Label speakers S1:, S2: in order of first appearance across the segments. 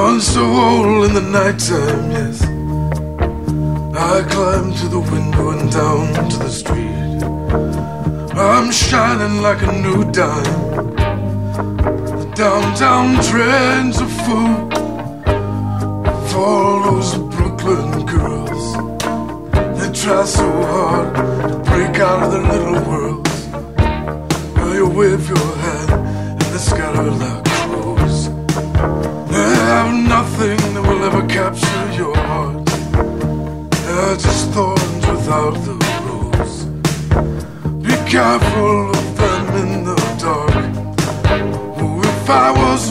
S1: punched a hole in the nighttime, yes. I climb to the window and down to the street. I'm shining like a new dime. The downtown trends are full of all those Brooklyn girls. They try so hard to break out of their little worlds. Well, you wave your hand and they scatter like never capture your heart. They're just thorns without the rose. Be careful of them in the dark. Oh, if I was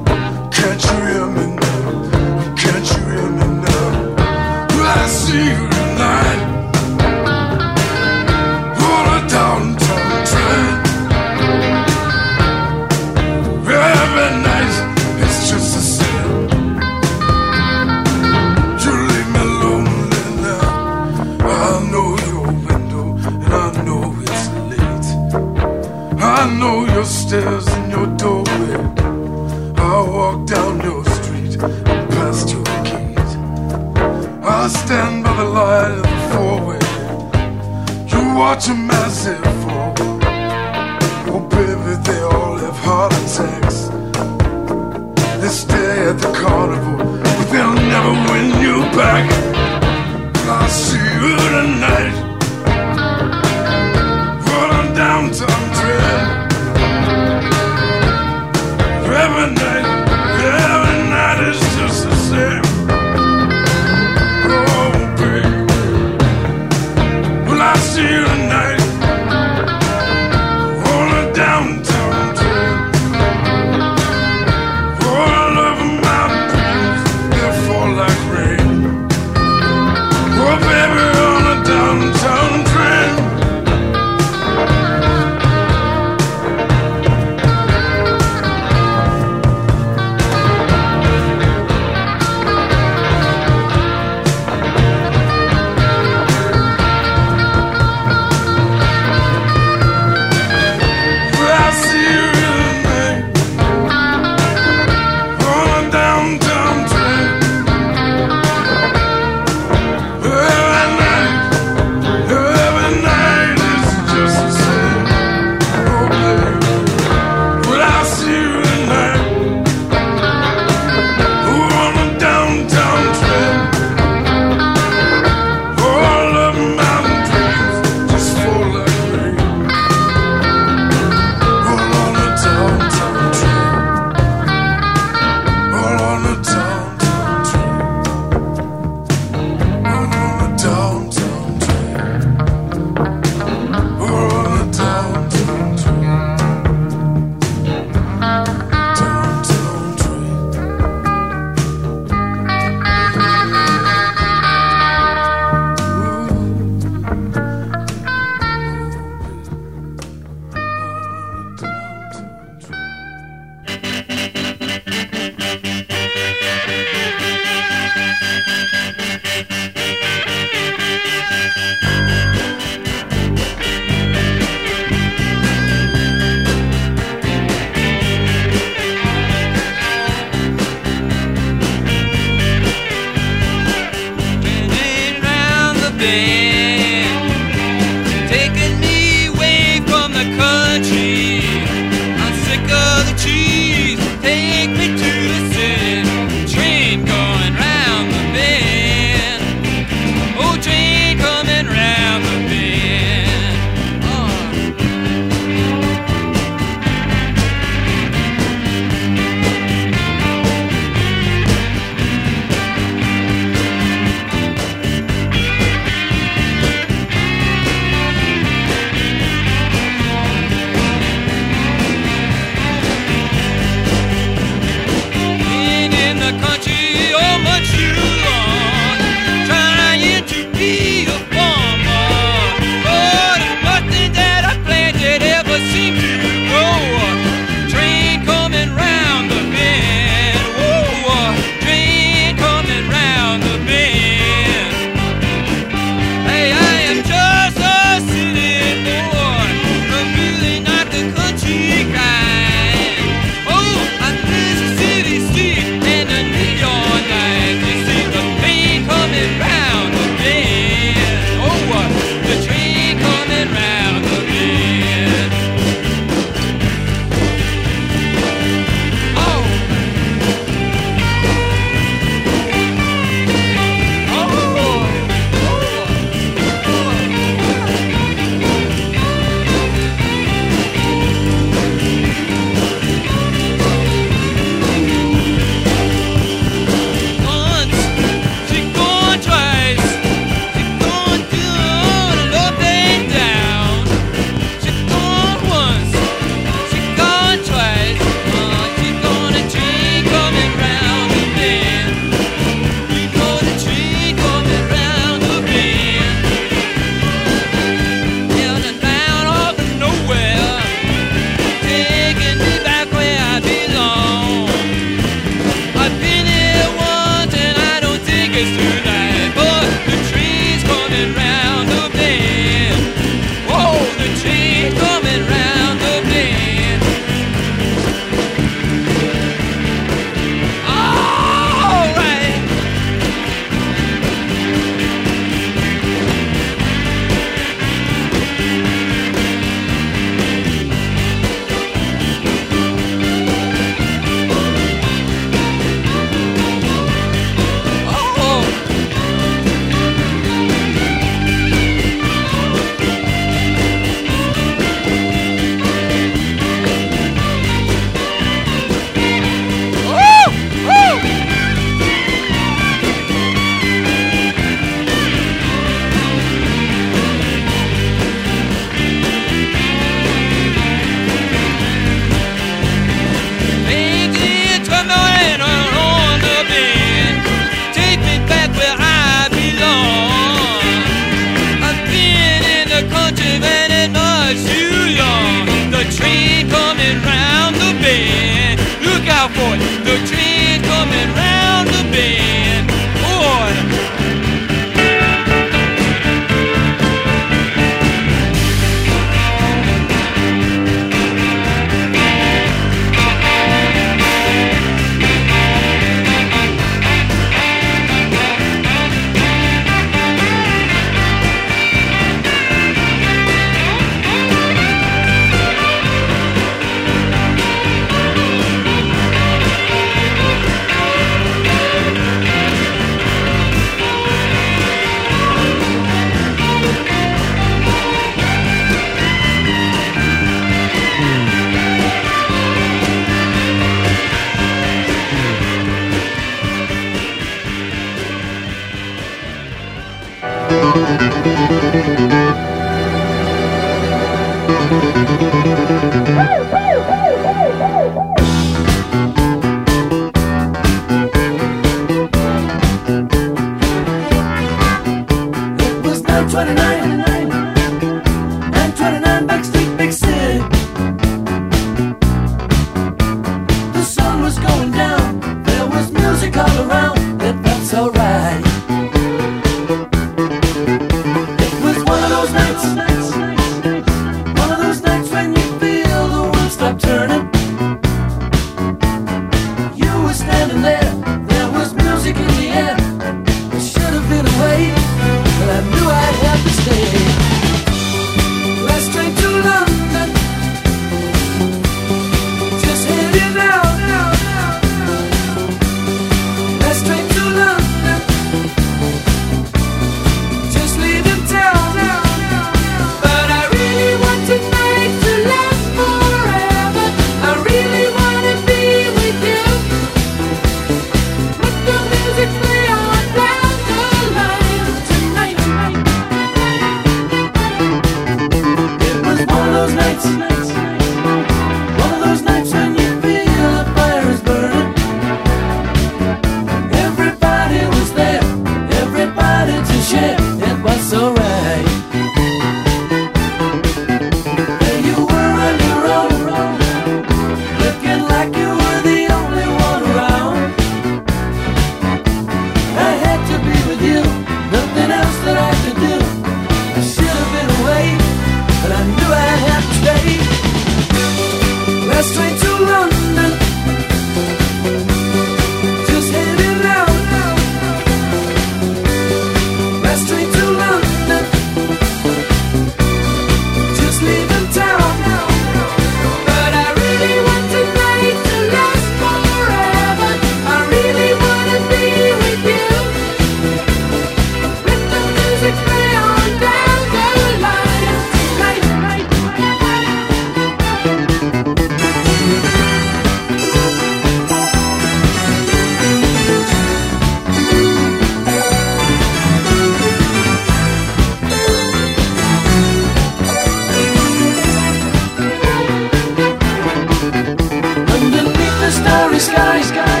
S1: sky, sky,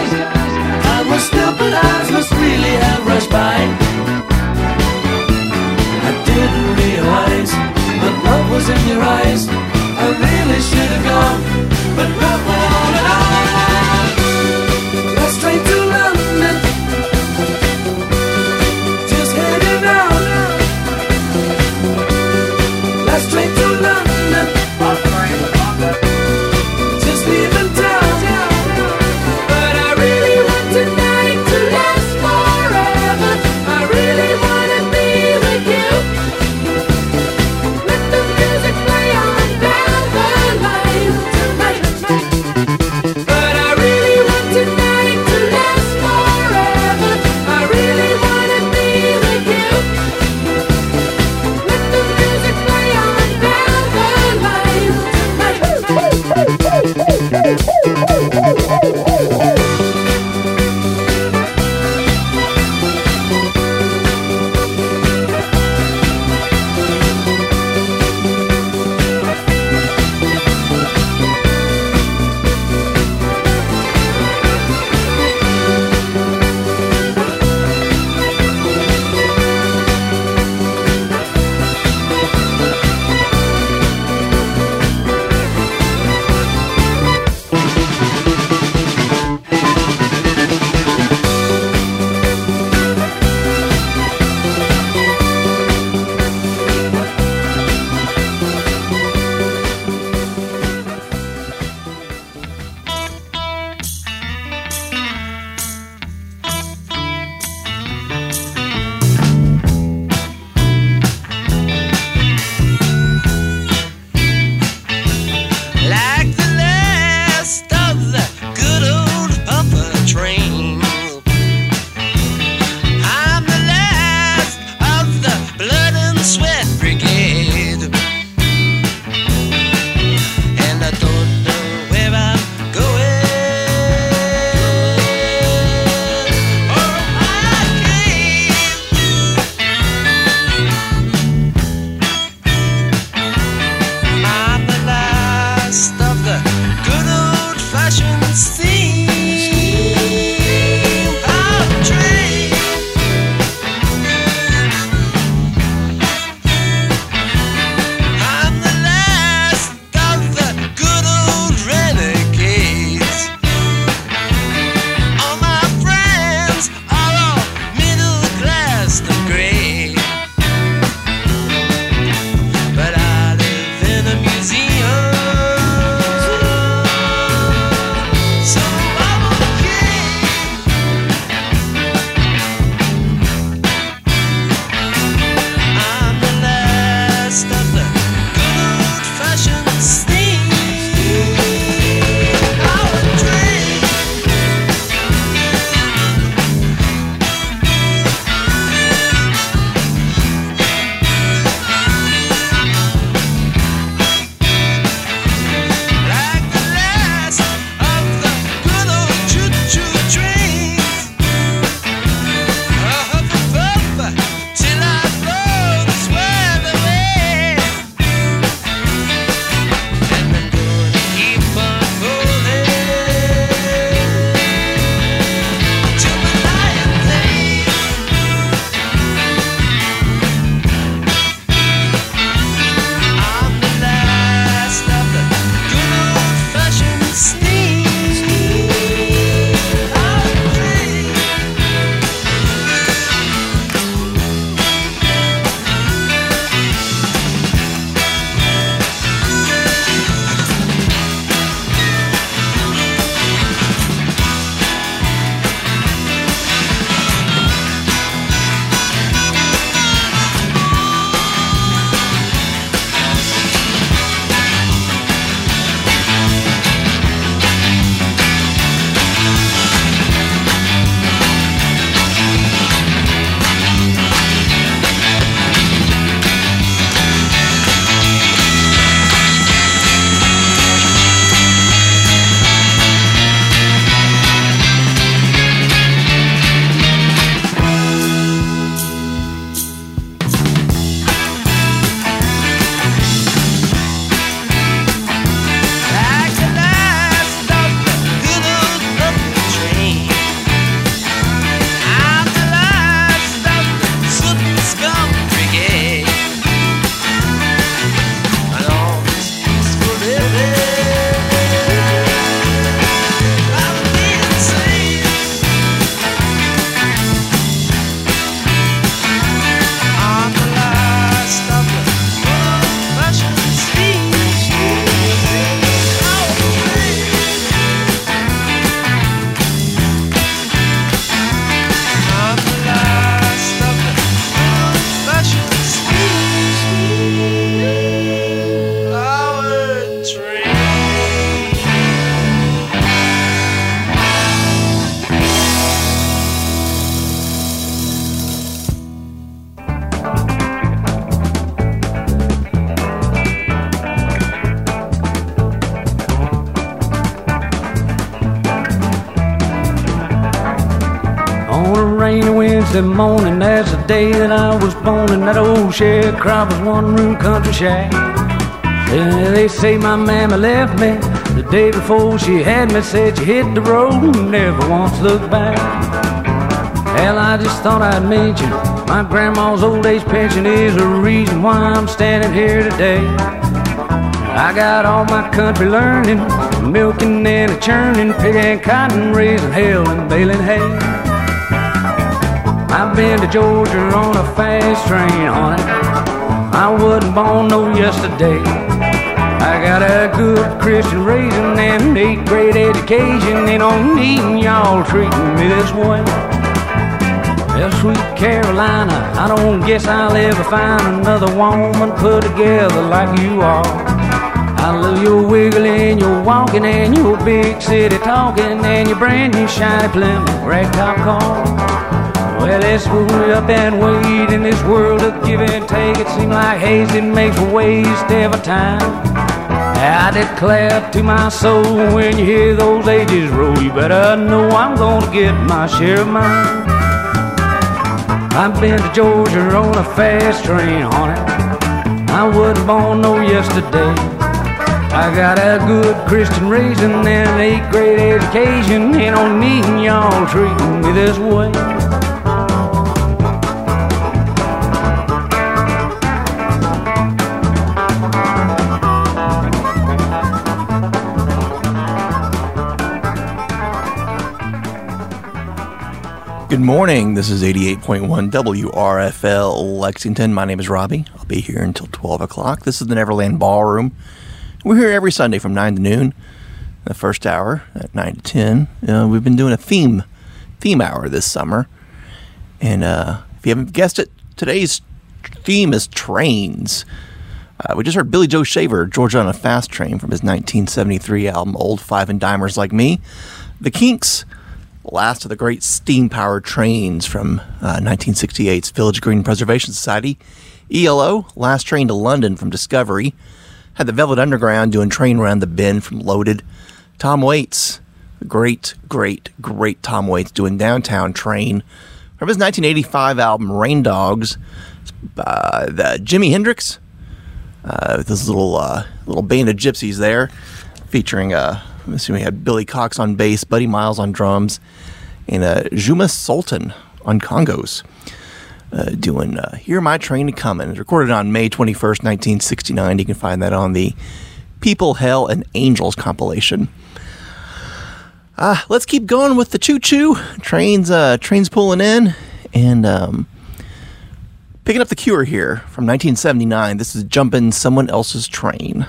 S1: Our stupid eyes must really have rushed by. I didn't realize that love was in your eyes. I really should have gone But love went on and on.
S2: Sharecropper's one room country shack. Yeah, they say my mama left me the day before she had me. Said she hit the road and never once looked back. Hell, I just thought I'd mention my grandma's old age pension is the reason why I'm standing here today. I got all my country learning, milking and a churning, picking cotton, raising hell and baling hay. I've been to Georgia on a fast train on it. I wasn't born no yesterday. I got a good Christian raising and an eighth grade education, and on needing y'all treating me this way. Well, sweet Carolina, I don't guess I'll ever find another woman put together like you are. I love your wiggling, your walking, and your big city talking, and your brand new shiny Plymouth ragtop car. Well, let's move up and wait in this world of give and take. It seems like haze it makes a waste every time. I declare to my soul when you hear those ages roll, you better know I'm gonna get my share of mine. I've been to Georgia on a fast train on it. I wasn't born no yesterday. I got a good Christian raising and an eighth grade education, and on needing y'all treating me this way.
S3: Morning. This is 88.1 WRFL Lexington. My name is Robbie. I'll be here until 12 o'clock. This is the Neverland Ballroom. We're here every Sunday from 9 to noon. The first hour at 9 to 10. Uh, we've been doing a theme theme hour this summer. And uh, if you haven't guessed it, today's theme is trains. Uh, we just heard Billy Joe Shaver, Georgia on a Fast Train from his 1973 album Old Five and Dimers Like Me. The Kinks, last of the great steam powered trains from uh, 1968's Village Green Preservation Society. ELO, last train to London from Discovery. Had the Velvet Underground doing Train Around the Bend from Loaded. Tom Waits, great, great, great Tom Waits doing Downtown Train from his 1985 album Rain Dogs. Uh, the Jimi Hendrix, uh, with this little uh, little band of gypsies there, featuring uh, I'm assuming we had Billy Cox on bass, Buddy Miles on drums, and uh, Juma Sultan on congas. Uh, doing uh, Hear My Train a Comin'. It's recorded on May 21st, 1969. You can find that on the People, Hell, and Angels compilation. Uh, let's keep going with the choo choo. Trains, uh, trains pulling in. And um, picking up the Cure here from 1979. This is
S4: Jumping Someone Else's Train.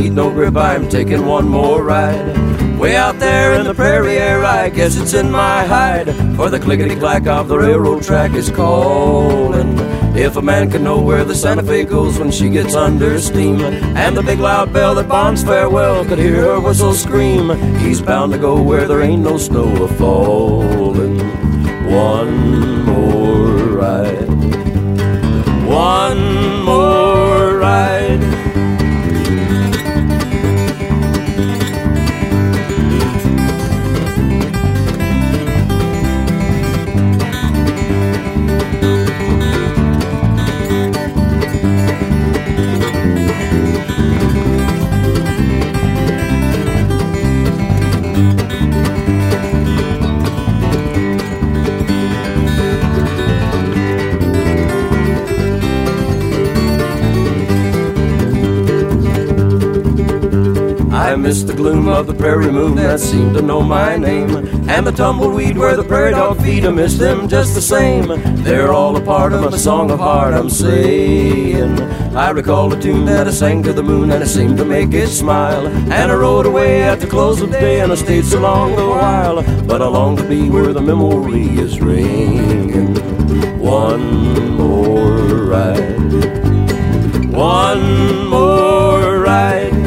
S5: Need no grip, I'm taking one more ride. Way out there in the prairie air, I guess it's in my hide. For the clickety clack of the railroad track is calling. If a man can know where the Santa Fe goes when she gets under steam, and the big loud bell that bonds farewell could hear her whistle scream, he's bound to go where there ain't no snow a falling. One more of the prairie moon that seemed to know my name. And the tumbleweed where the prairie dog feed, I miss them just the same. They're all a part of my song of heart, I'm saying. I recall a tune that I sang to the moon and it seemed to make it smile. And I rode away at the close of day and I stayed so long a while. But I long to be where the memory is ringing. One more ride. One more ride.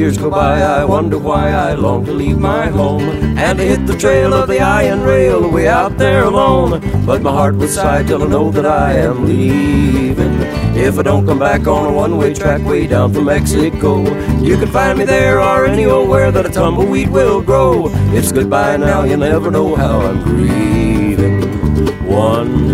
S5: Years go by, I wonder why I long to leave my home and to hit the trail of the iron rail way out there alone. But my heart would sigh till I know that I am leaving. If I don't come back on a one-way track way down from Mexico, you can find me there or anywhere that a tumbleweed will grow. It's goodbye now, you never know how I'm grieving. One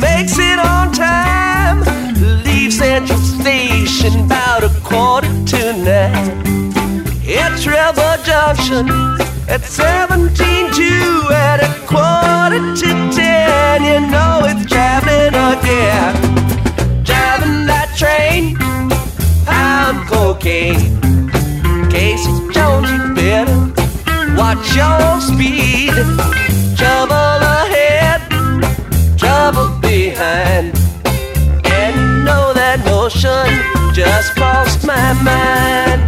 S5: makes it on time. Leaves Central Station about a quarter to nine. At Trevor Junction at 17 2 at a quarter to 10. You know it's traveling again. Driving that train, I'm cocaine. Casey Jones, you better watch your speed. Trouble ahead behind. And know that notion just crossed my mind.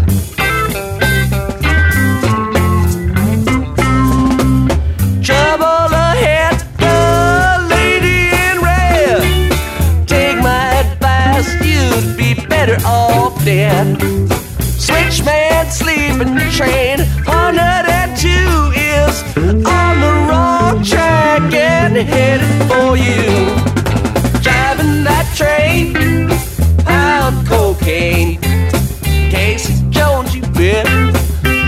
S5: Trouble ahead, the lady in red. Take my advice, you'd be better off dead. Switchman sleeping train, 102 is on the wrong track and headed for you train, pound cocaine. Casey Jones, you better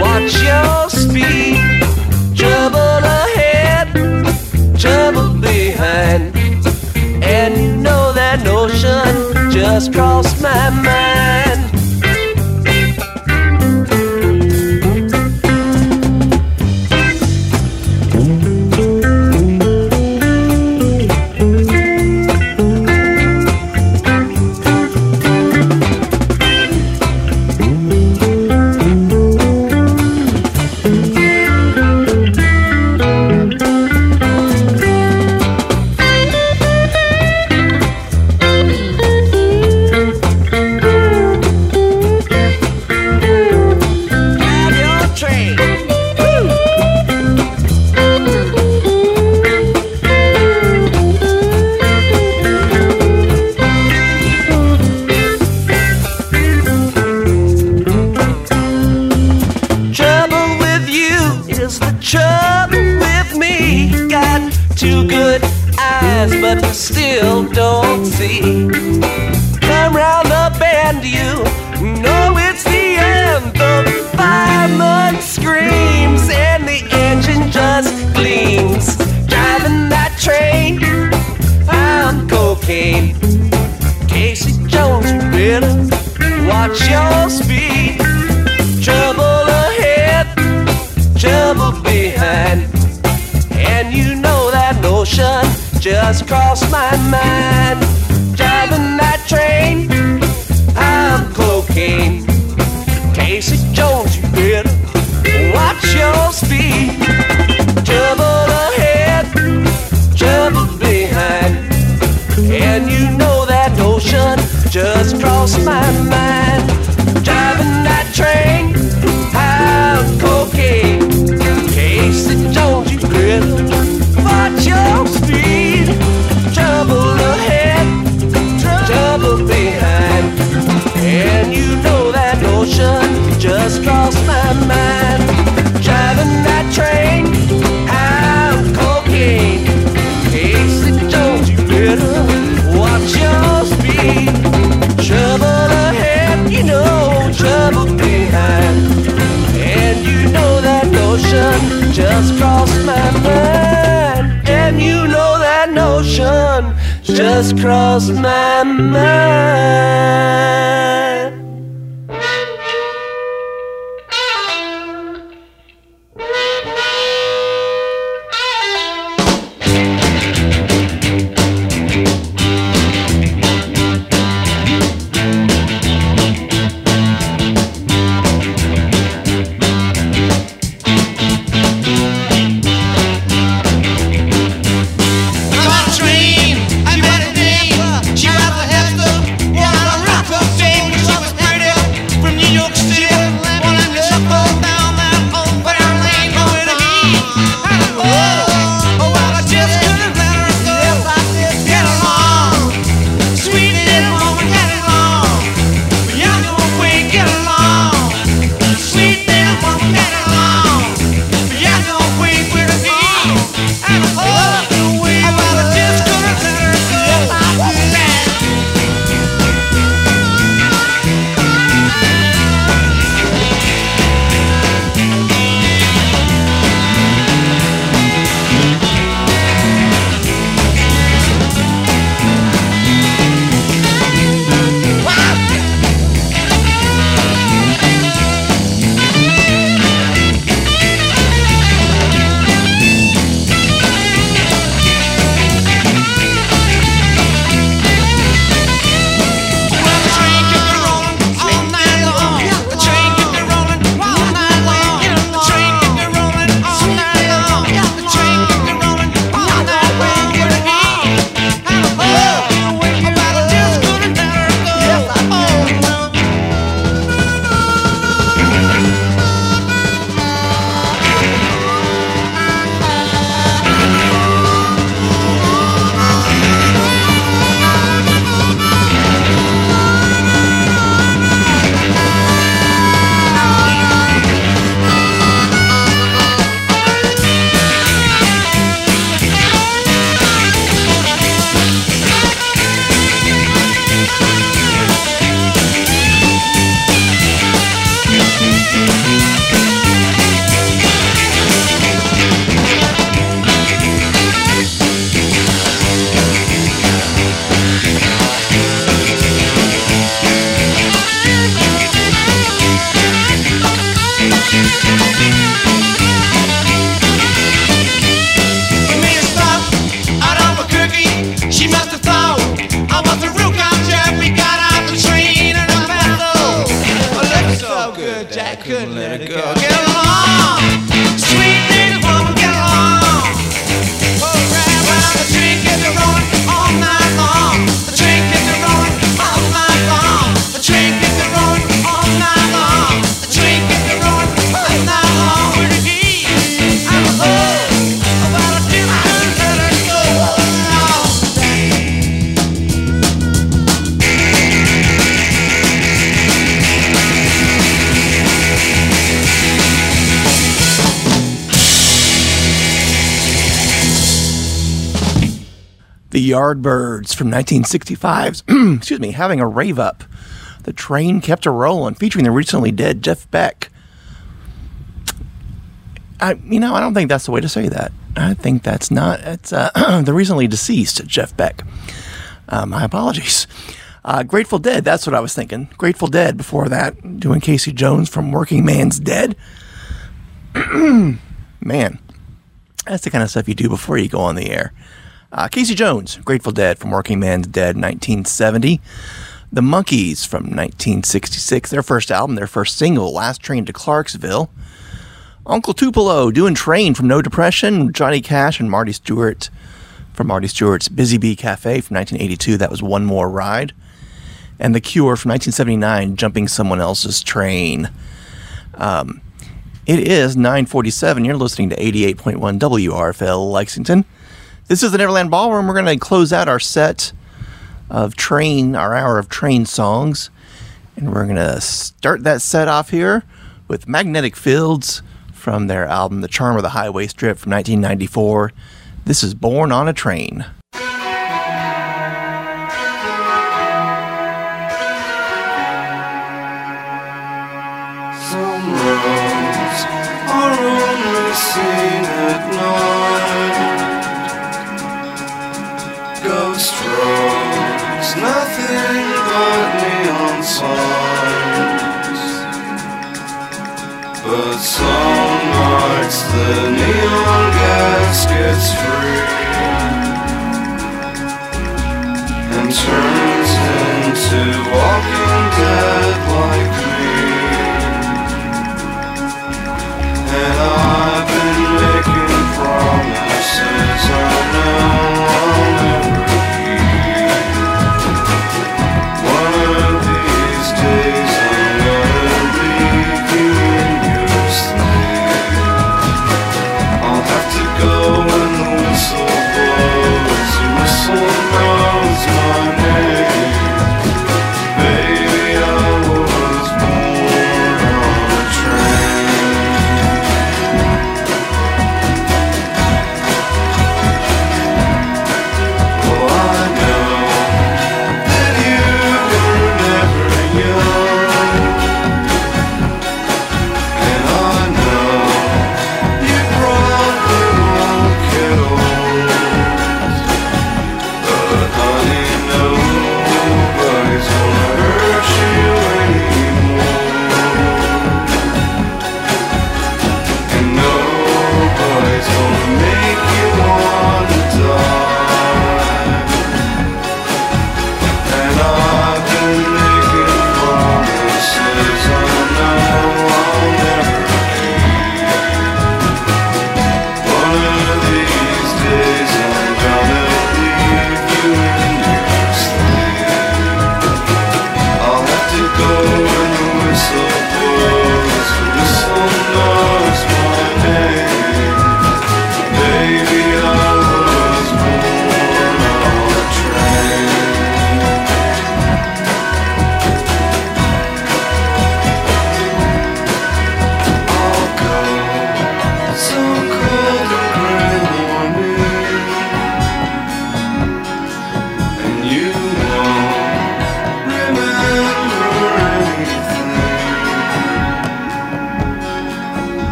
S5: watch your speed. Trouble ahead, trouble behind. And you know that notion just crossed my mind. just crossed my mind.
S3: 1965's, excuse me, having a rave up. The train kept a rolling, featuring the recently dead Jeff Beck. I, you know, I don't think that's the way to say that. I think that's not. It's uh, the recently deceased Jeff Beck. Uh, my apologies. Uh, Grateful Dead. That's what I was thinking. Grateful Dead. Before that, doing Casey Jones from Workingman's Dead. Man, that's the kind of stuff you do before you go on the air. Uh, Casey Jones, Grateful Dead from Workingman's Dead, 1970. The Monkees from 1966, their first album, their first single, Last Train to Clarksville. Uncle Tupelo doing Train from No Depression, Johnny Cash and Marty Stuart from Marty Stuart's Busy Bee Cafe from 1982. That was One More Ride. And The Cure from 1979, Jumping Someone Else's Train. Um, it is 947. You're listening to 88.1 WRFL Lexington. This is the Neverland Ballroom. We're going to close out our set of train, our hour of train songs. And we're going to start that set off here with Magnetic Fields from their album The Charm of the Highway Strip from 1994. This is Born on a Train.
S6: Some nights the neon gas gets free and turns into walking dead like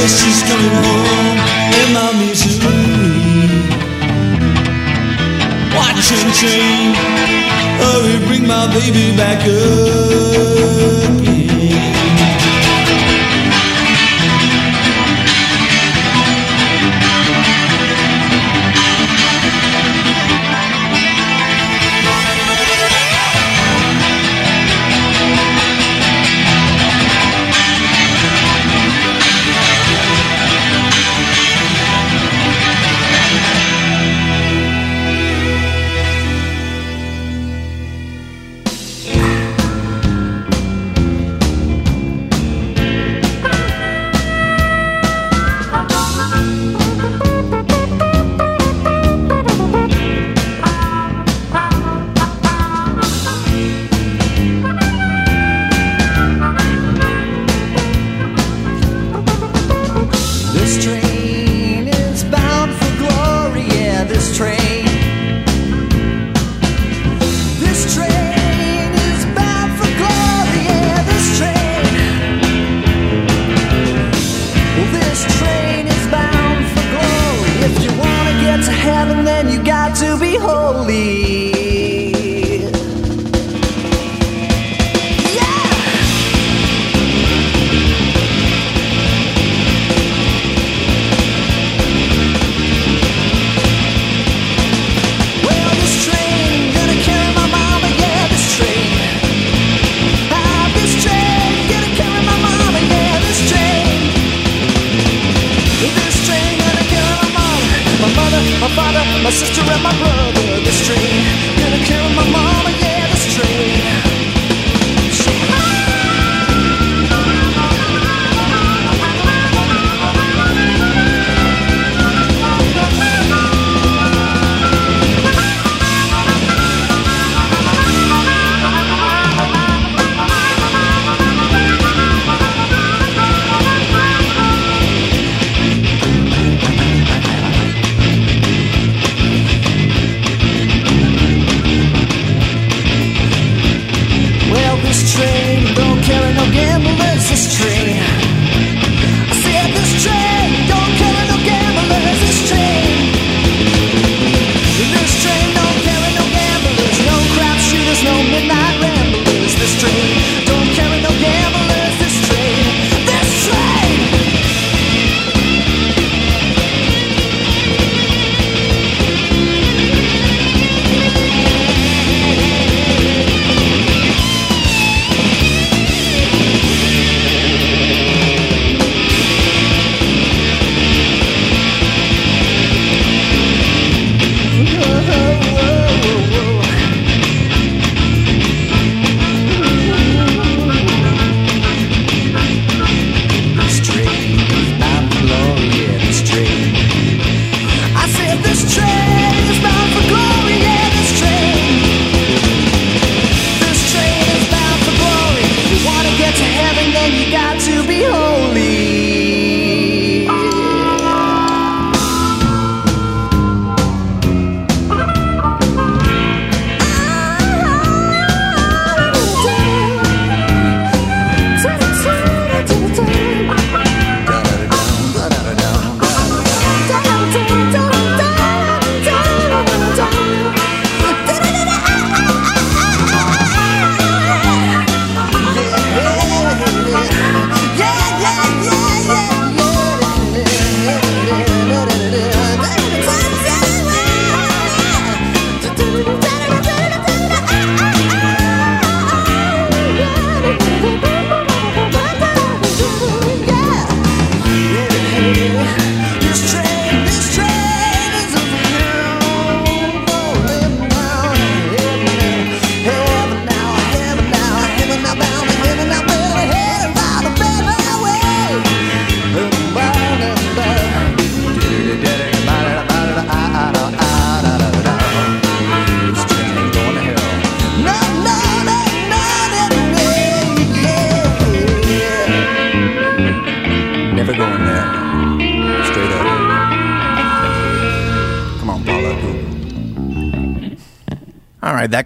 S4: says she's coming
S7: home in my misery. Watch and oh, train, hurry, bring my baby back
S3: up.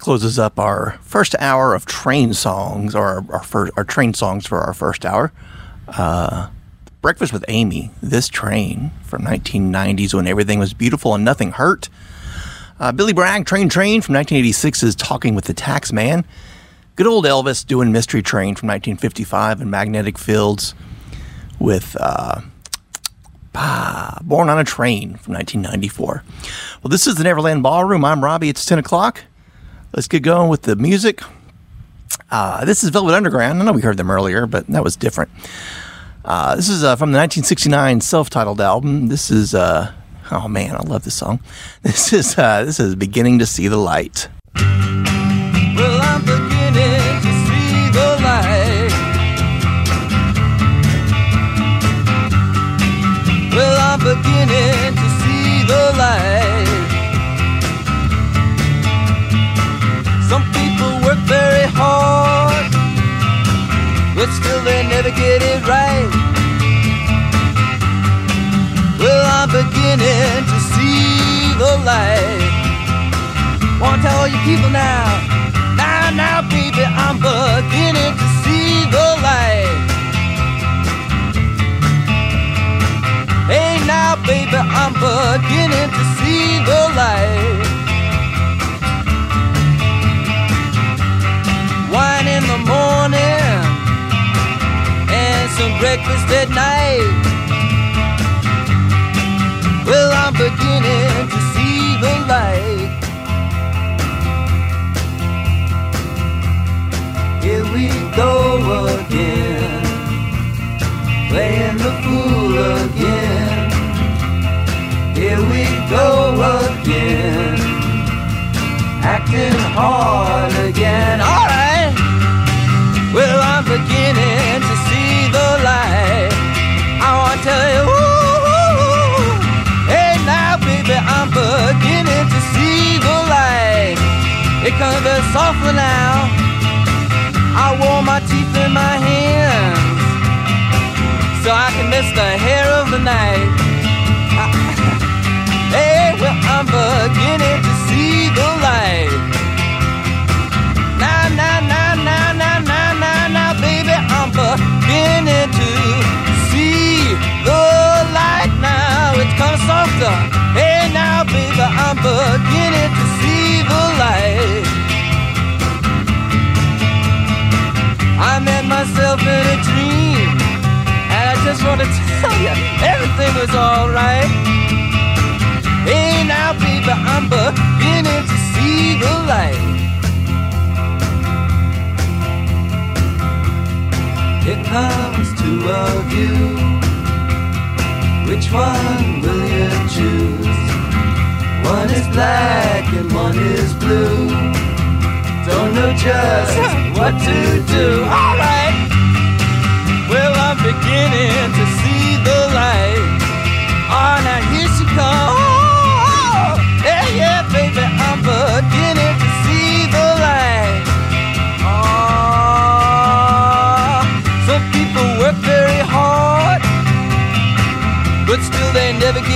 S3: Closes up our first hour of train songs, or our, our, first, our train songs for our first hour. Uh, Breakfast with Amy, This Train from 1990s when everything was beautiful and nothing hurt. Uh, Billy Bragg, Train Train from 1986 is Talking with the Tax Man. Good old Elvis doing Mystery Train from 1955 and Magnetic Fields with uh, bah, Born on a Train from 1994. Well, this is the Neverland Ballroom. I'm Robbie. It's 10 o'clock. Let's get going with the music. Uh, this is Velvet Underground. I know we heard them earlier, but that was different. Uh, this is uh, from the 1969 self-titled album. This is uh, oh man, I love this song. This is uh, this is beginning to see the light.
S5: Well, beginning to see the light. Some people work very hard, but still they never get it right. Well, I'm beginning to see the light. Want to tell all you people now, now, now, baby, I'm beginning to see the light. Hey, now, baby, I'm beginning to see the light. The morning and some breakfast at night. Well, I'm beginning to see the light. Here we go again, playing the fool again. Here we go again, acting hard again. Alright, well, I'm beginning to see the light. Oh, I want to tell you, ooh, ooh, ooh. hey now, baby, I'm beginning to see the light. It comes very softly now. I wore my teeth in my hands so I can miss the hair of the night. hey, well, I'm beginning to light. I met myself in a dream, and I just want to tell you, everything was alright. Hey, now, baby, I'm beginning to see the light. Here comes two of you. Which one will you choose? One is black and one is blue. Don't know just what to do. Alright. Well, I'm beginning to see the light. Oh, now here she comes. Oh, yeah, yeah, baby, I'm beginning to see the light. Oh, some people work very hard, but still they never get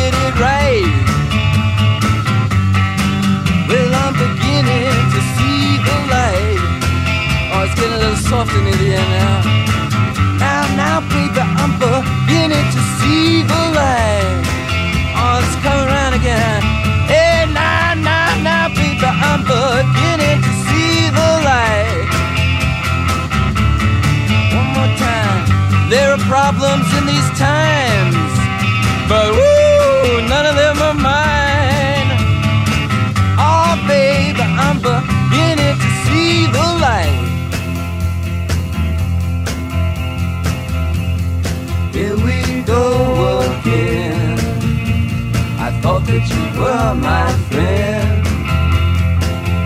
S5: Getting soft in the air now. Now, now, baby, I'm beginning to see the light. Oh, it's coming around again. Hey, now, now, now, baby, I'm beginning to see the light. One more time. There are problems in these times, but woo, none of them are mine. Were my friend.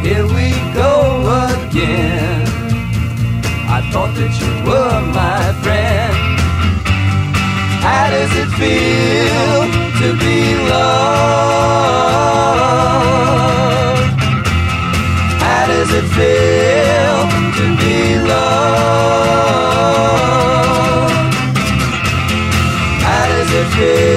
S5: Here we go again. I thought that you were my friend. How does it feel to be loved? How does it feel to be loved? How does it feel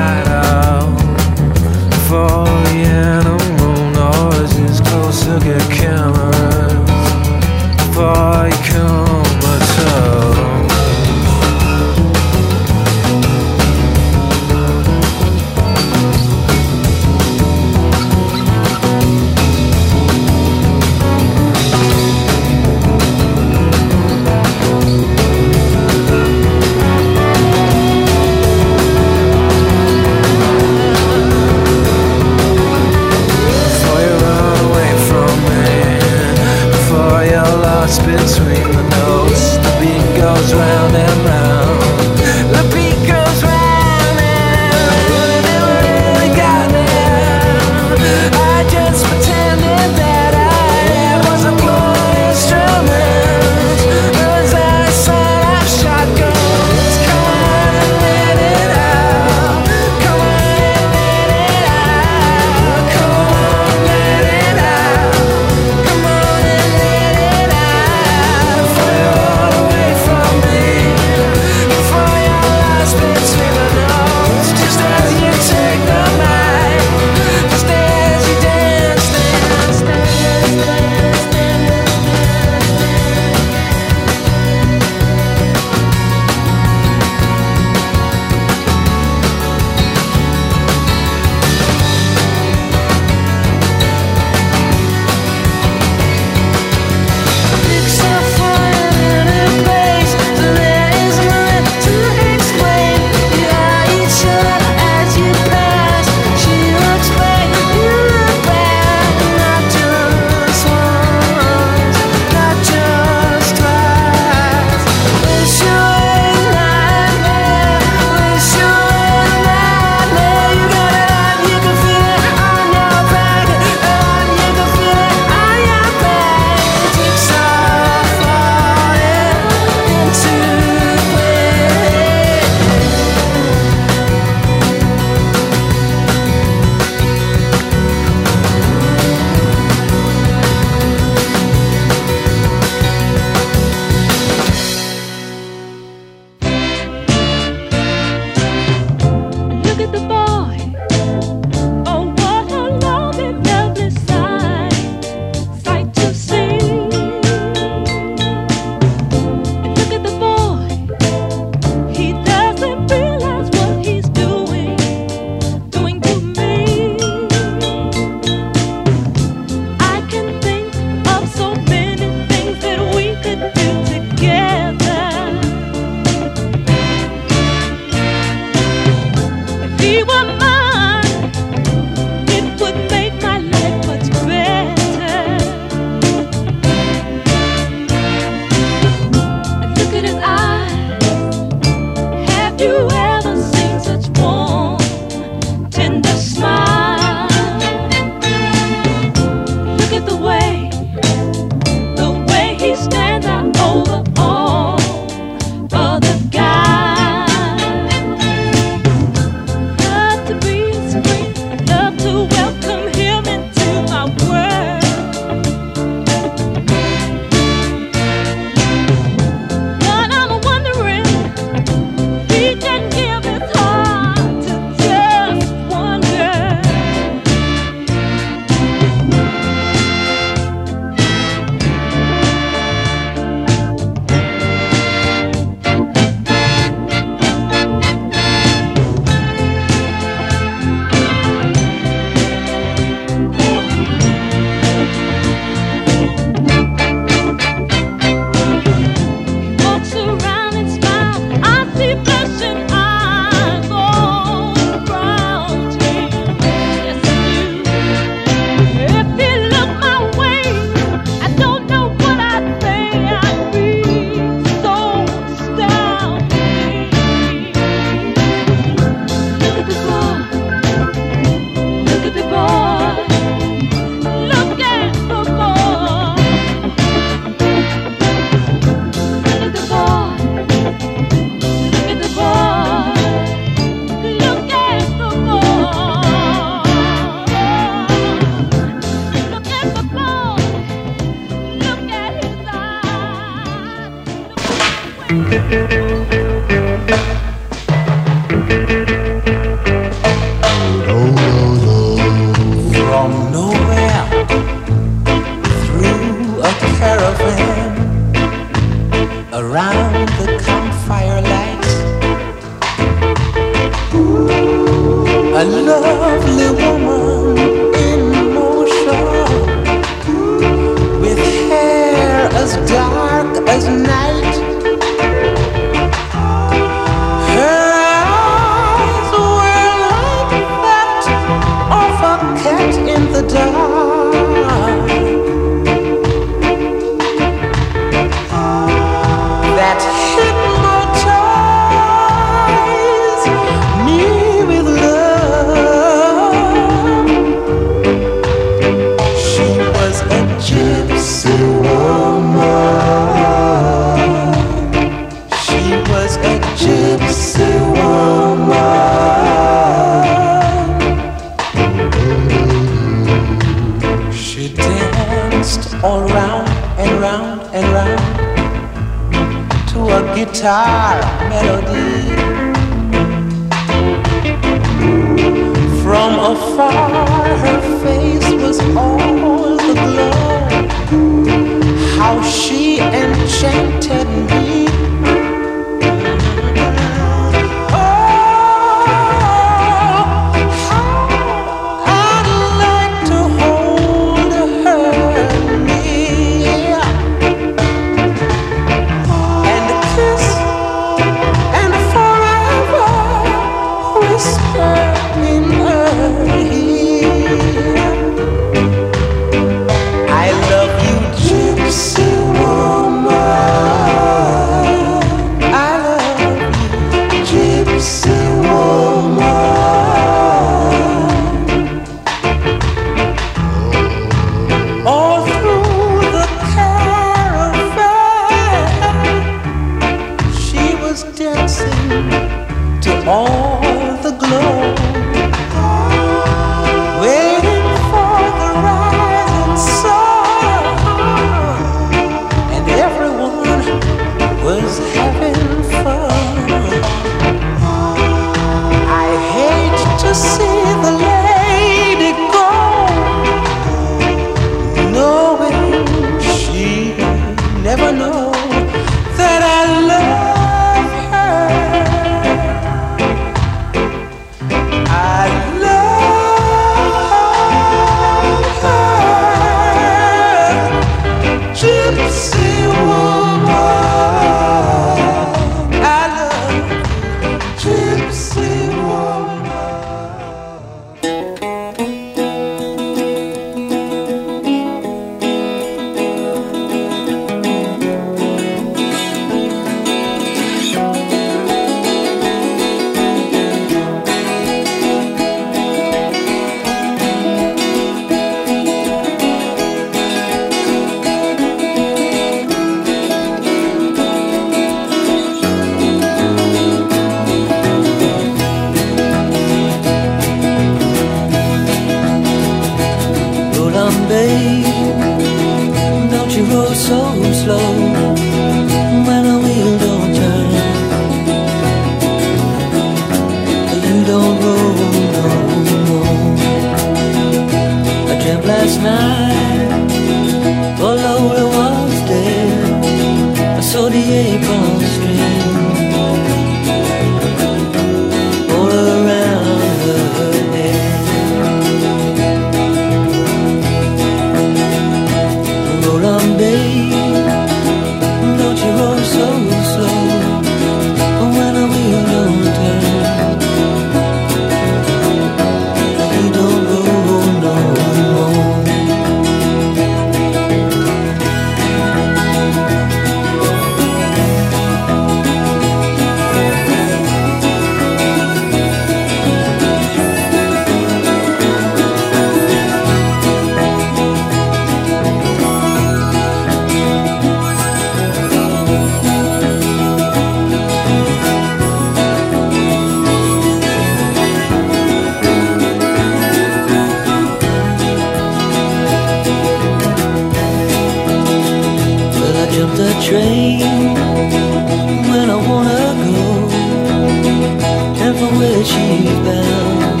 S8: ever where she's bound.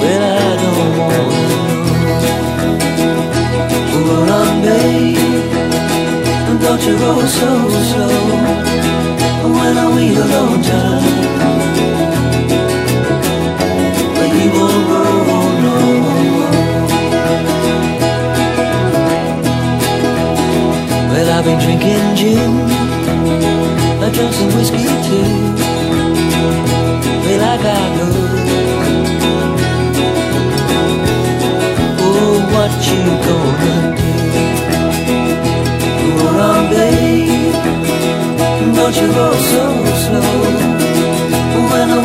S8: But I don't wanna know what I
S9: made. Don't you roll so slow when are we alone time? But won't roll no more. Well, I've been drinking gin drink some whiskey too. Play I got know. Oh, what you gonna do? Go on, babe. Don't you
S5: go so slow when
S3: I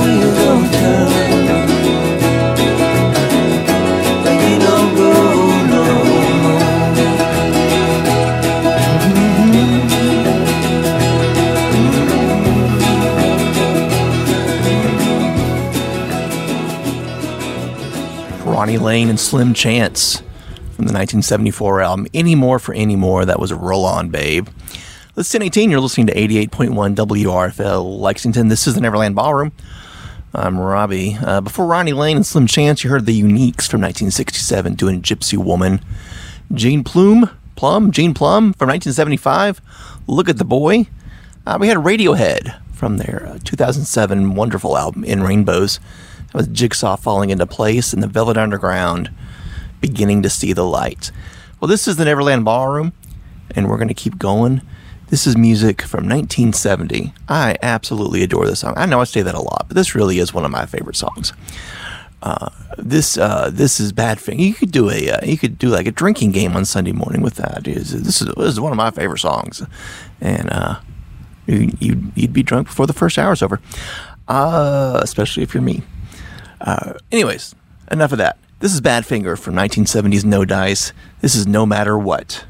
S3: Lane and Slim Chance from the 1974 album Any More for Any More. That was a roll on, babe. It's 1018. You're listening to 88.1 WRFL Lexington. This is the Neverland Ballroom. I'm Robbie. Uh, before Ronnie Lane and Slim Chance, you heard the Uniques from 1967 doing Gypsy Woman. Jean Plume, Plum, Jean Plum from 1975. Look at the Boy. Uh, we had Radiohead from their uh, 2007 wonderful album In Rainbows. Was Jigsaw falling into place and the Velvet Underground beginning to see the light. Well, this is the Neverland Ballroom, and we're going to keep going. This is music from 1970. I absolutely adore this song. I know I say that a lot, but this really is one of my favorite songs. Uh, this uh, this is bad thing. You could do a uh, you could do like a drinking game on Sunday morning with that. This is this is, one of my favorite songs, and uh, you you'd, you'd be drunk before the first hour's over, uh, especially if you're me. Uh, anyways, enough of that. This is Badfinger from 1970's No Dice. This is No Matter What.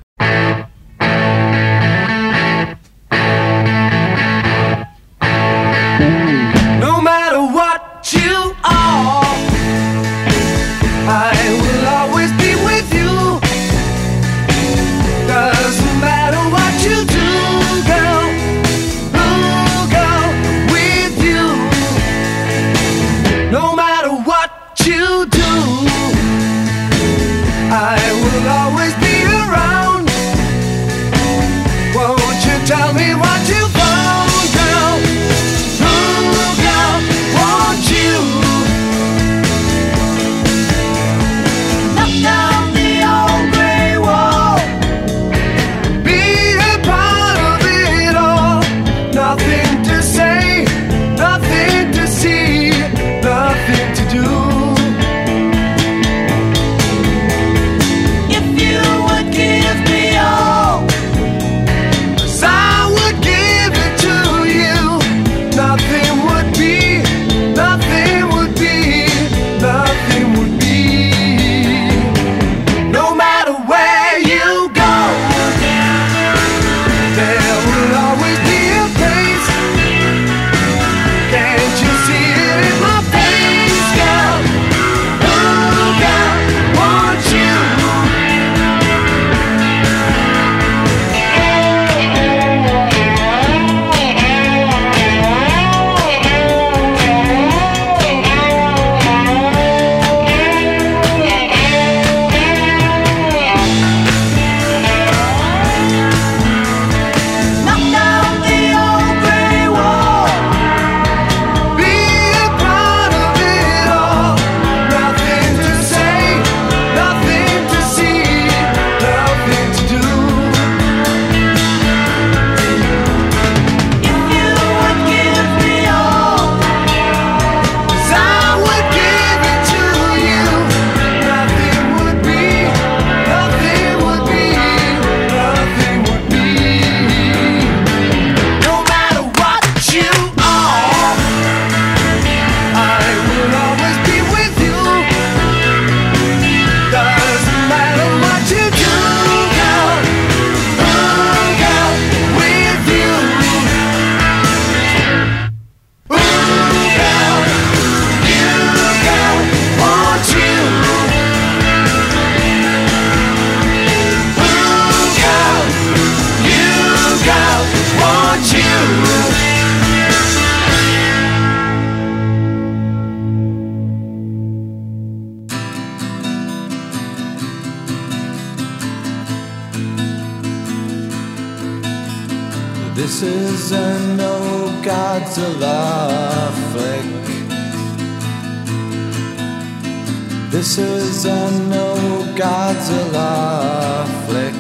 S5: This is a no Godzilla flick.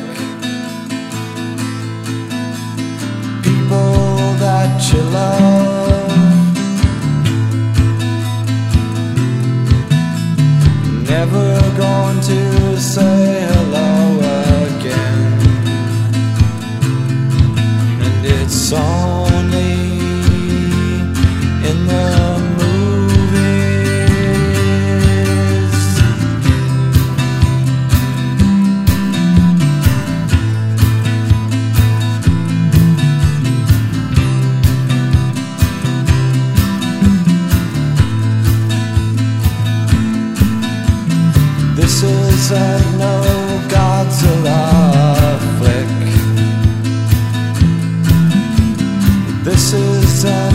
S5: People that you love never going to say voices and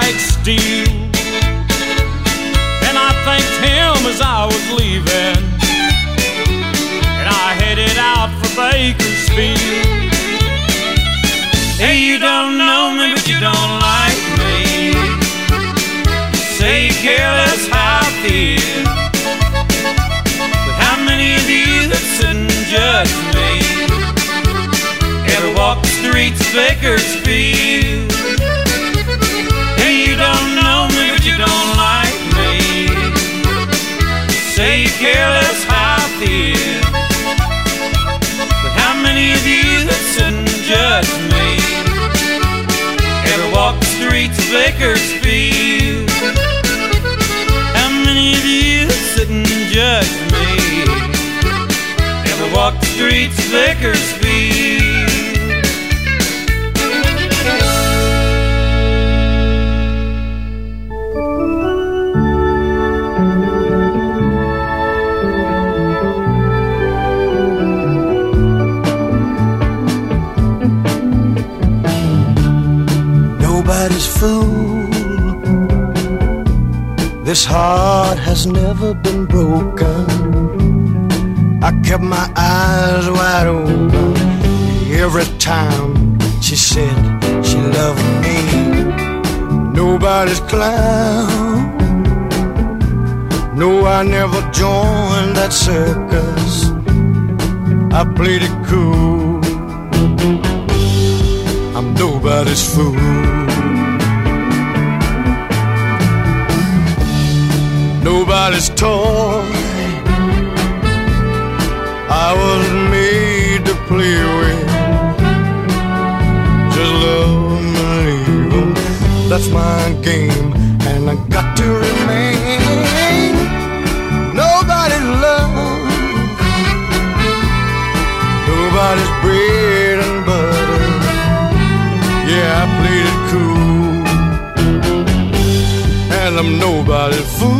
S10: like steel. And I thanked him as I was leaving. And
S11: I headed out for Bakersfield. Hey, you don't know me, but you don't like me. Say you care less how I feel. But how many of you that sit and judge me ever walk the streets of Bakersfield? I. But how many of you that sit and judge me? Ever walk the streets of Bakersfield? How many of you that sit and judge me? Ever walk the streets of Bakersfield?
S12: This heart has never been broken. I kept my eyes wide open every time she said she loved me. Nobody's clown. No, I never joined that circus. I played it cool. I'm nobody's fool. Nobody's toy. I was made to play with. Just love and leave. That's my game, and I got to remain. Nobody's love. Nobody's bread and butter. Yeah, I played it cool. And I'm nobody's fool.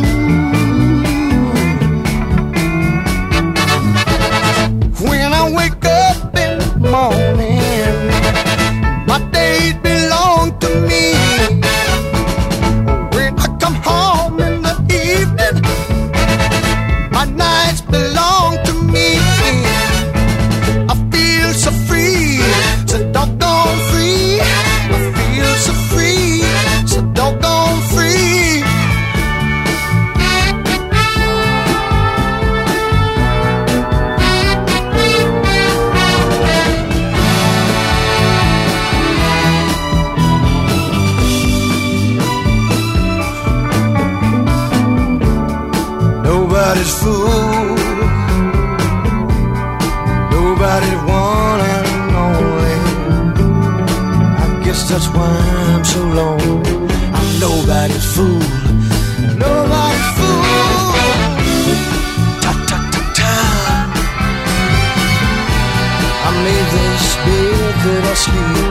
S12: Sleep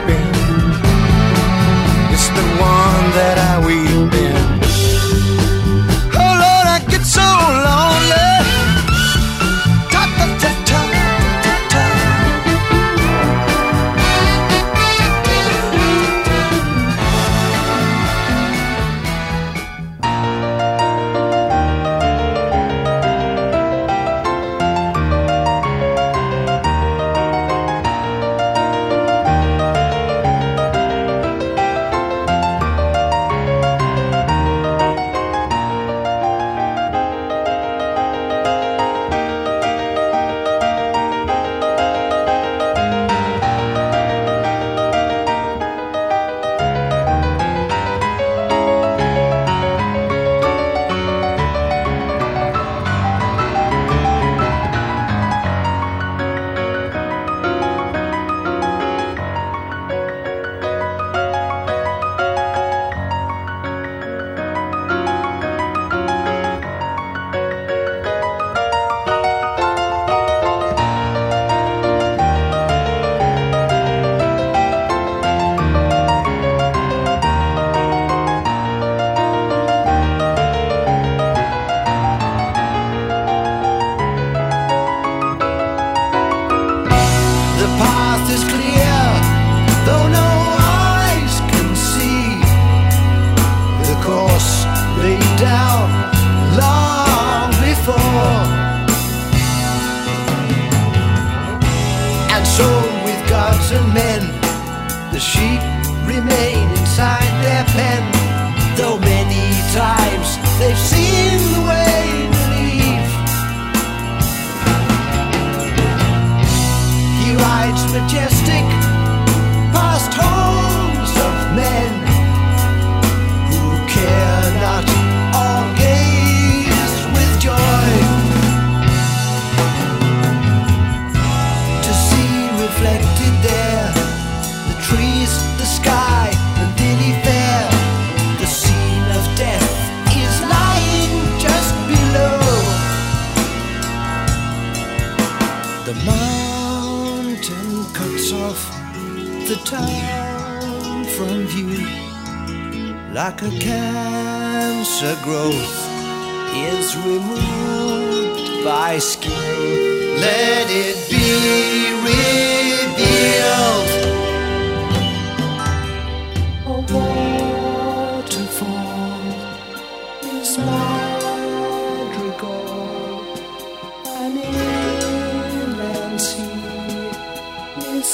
S12: its majestic past home.
S7: Town from view like a cancer growth is removed by skill. Let it be revealed. A waterfall is madrigal, an inland sea is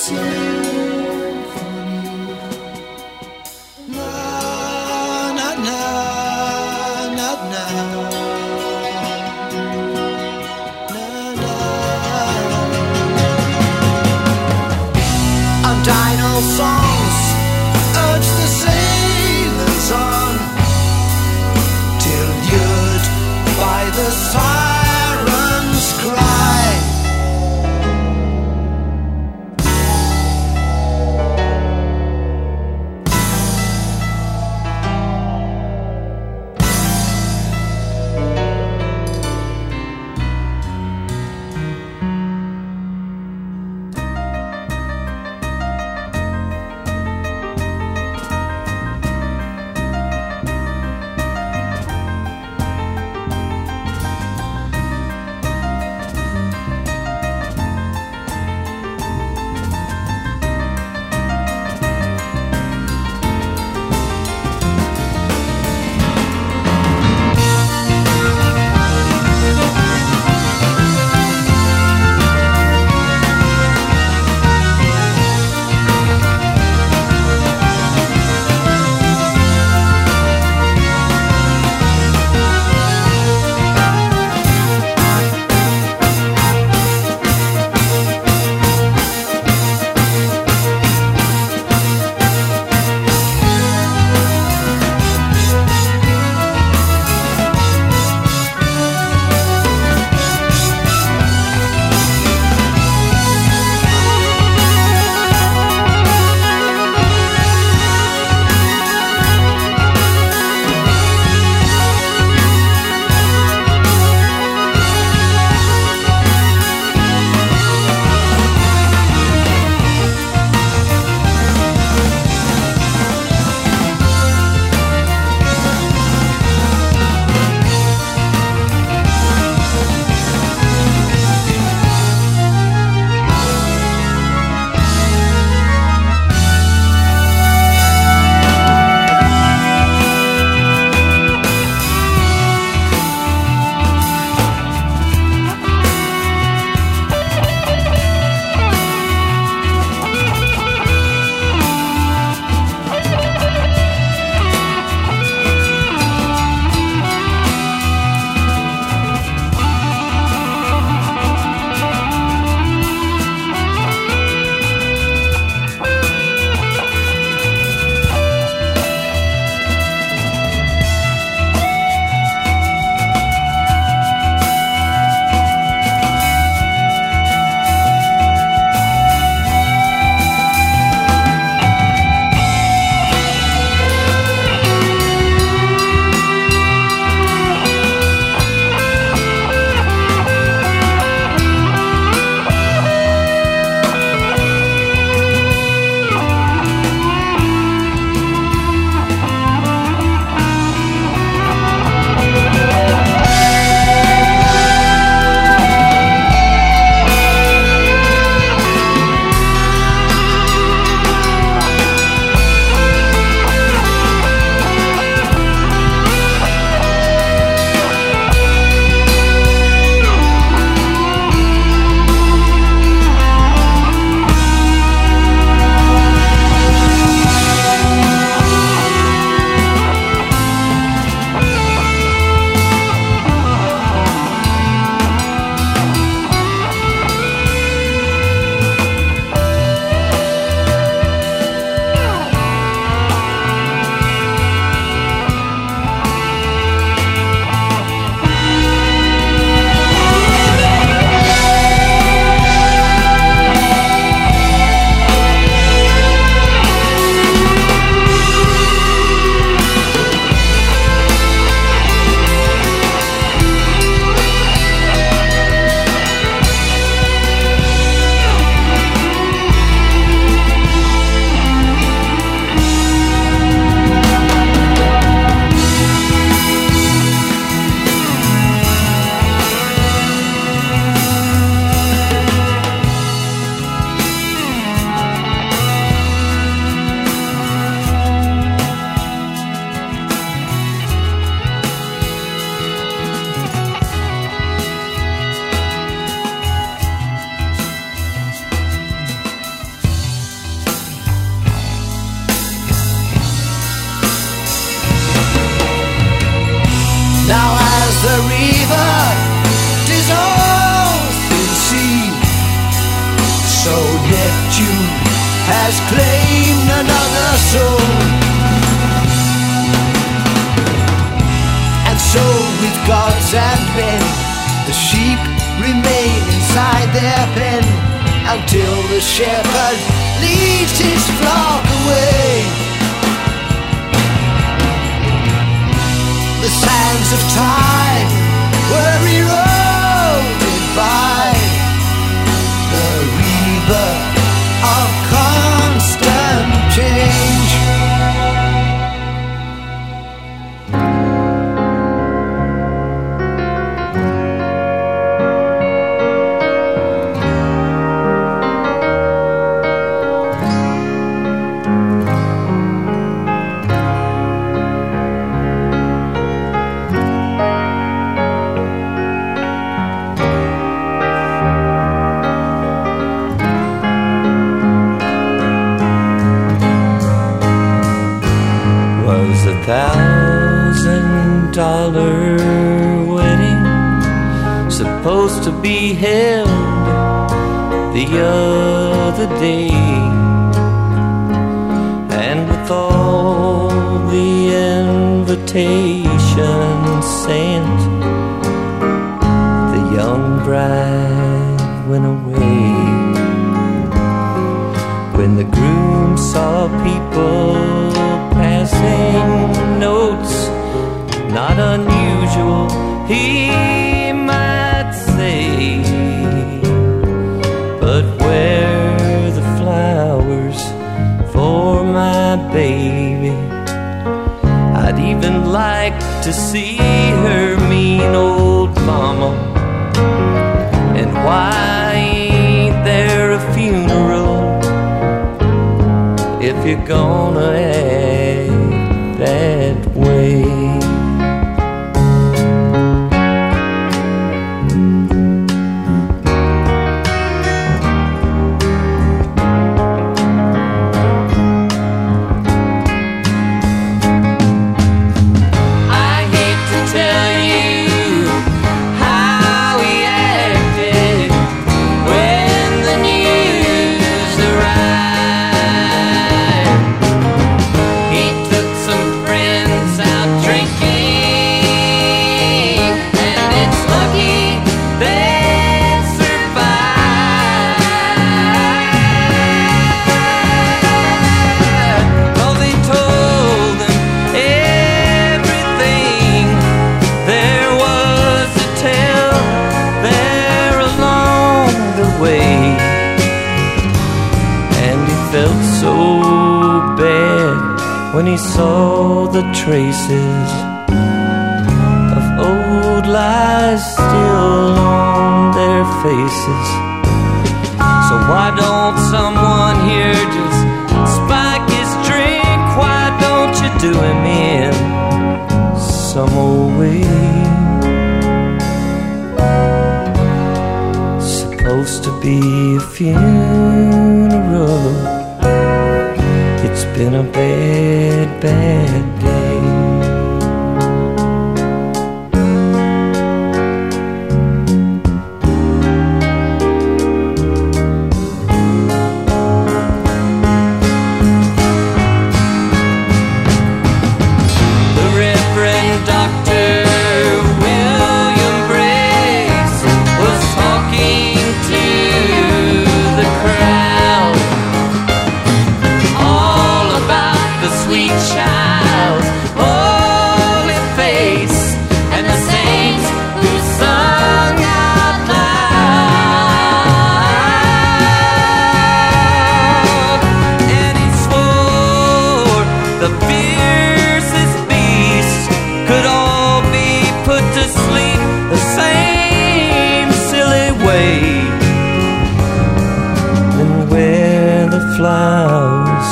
S9: was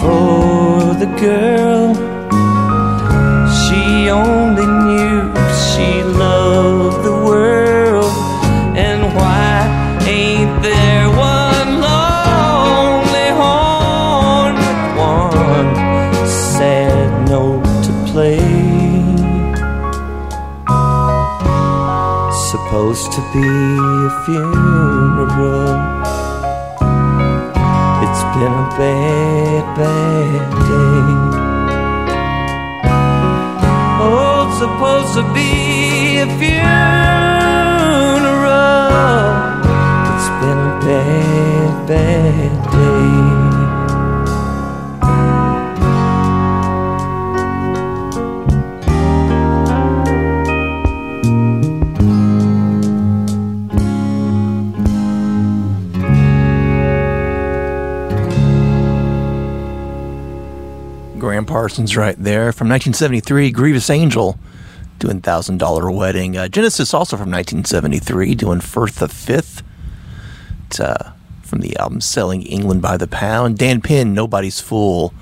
S9: for the girl. She only knew she loved the world. And why ain't there one lonely horn? With one sad note to play. Supposed to be a funeral. Bad, day. Oh, it's supposed to be a funeral.
S3: Parsons right there from 1973, Grievous Angel doing Thousand Dollar Wedding. Uh, Genesis also from 1973 doing Firth the Fifth. Uh, from the album Selling England by the Pound. Dan Penn, Nobody's Fool.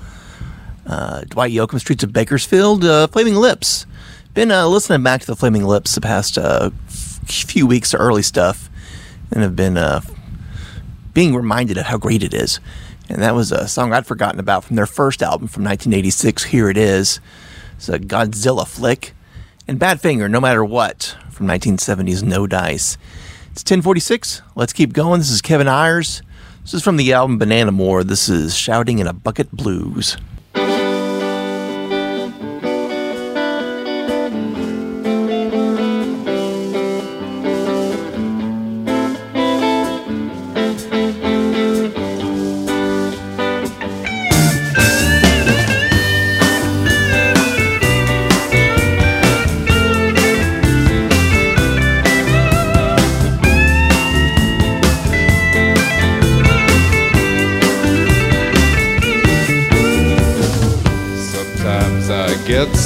S3: Uh, Dwight Yoakam, Streets of Bakersfield. Flaming Lips. Been listening back to the Flaming Lips the past few weeks, of early stuff, and have been being reminded of how great it is. And that was a song I'd forgotten about from their first album from 1986. Here it is. It's a Godzilla flick. And Badfinger, No Matter What, from 1970's No Dice. It's 1046. Let's keep going. This is Kevin Ayers. This is from the album Bananamour. This is Shouting in a Bucket Blues.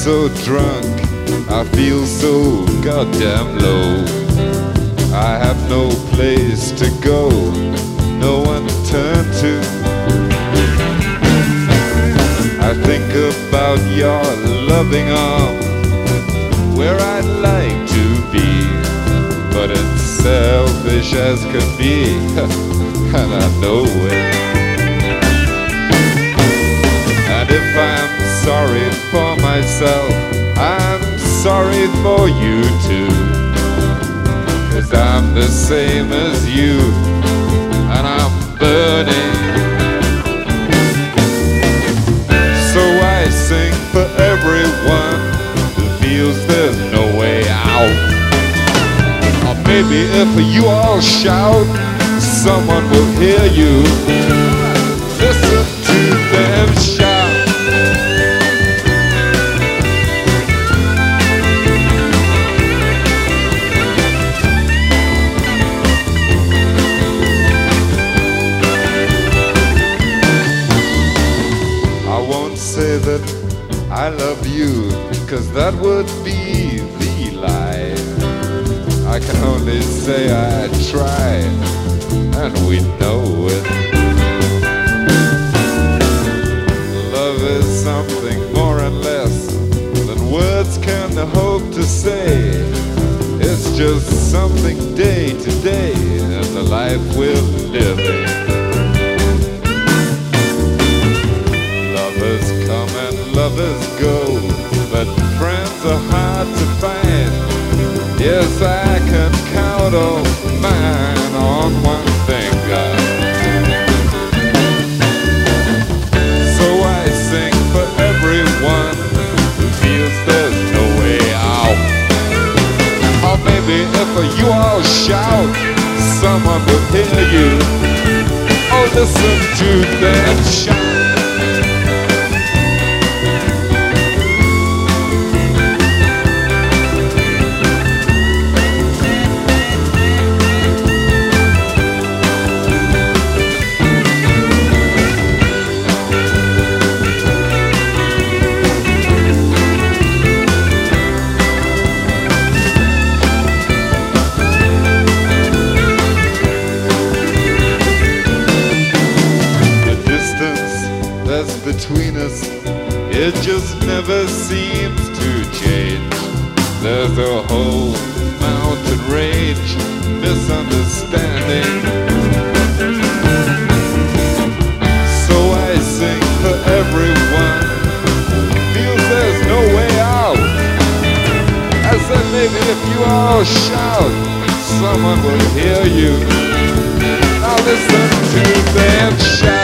S13: So drunk, I feel so goddamn low. I have no place to go, no one to turn to. I think about your loving arms, where I'd like to be, but it's selfish as can be, and I know it. And if I'm sorry for myself, I'm sorry for you too. Cause I'm the same as you, and I'm burning. So I sing for everyone who feels there's no way out. Or maybe if you all shout, someone will hear you. You, cause that would be the lie. I can only say I try, and we know it. Love is something more and less than words can hope to say. It's just something day to day, and the life we're living. Yes, I can count on mine on one finger. So I sing for everyone who feels there's no way out. Or maybe if you all shout, someone will hear you. Oh, listen to them shout. out,
S5: someone will hear you. Now listen to them shout.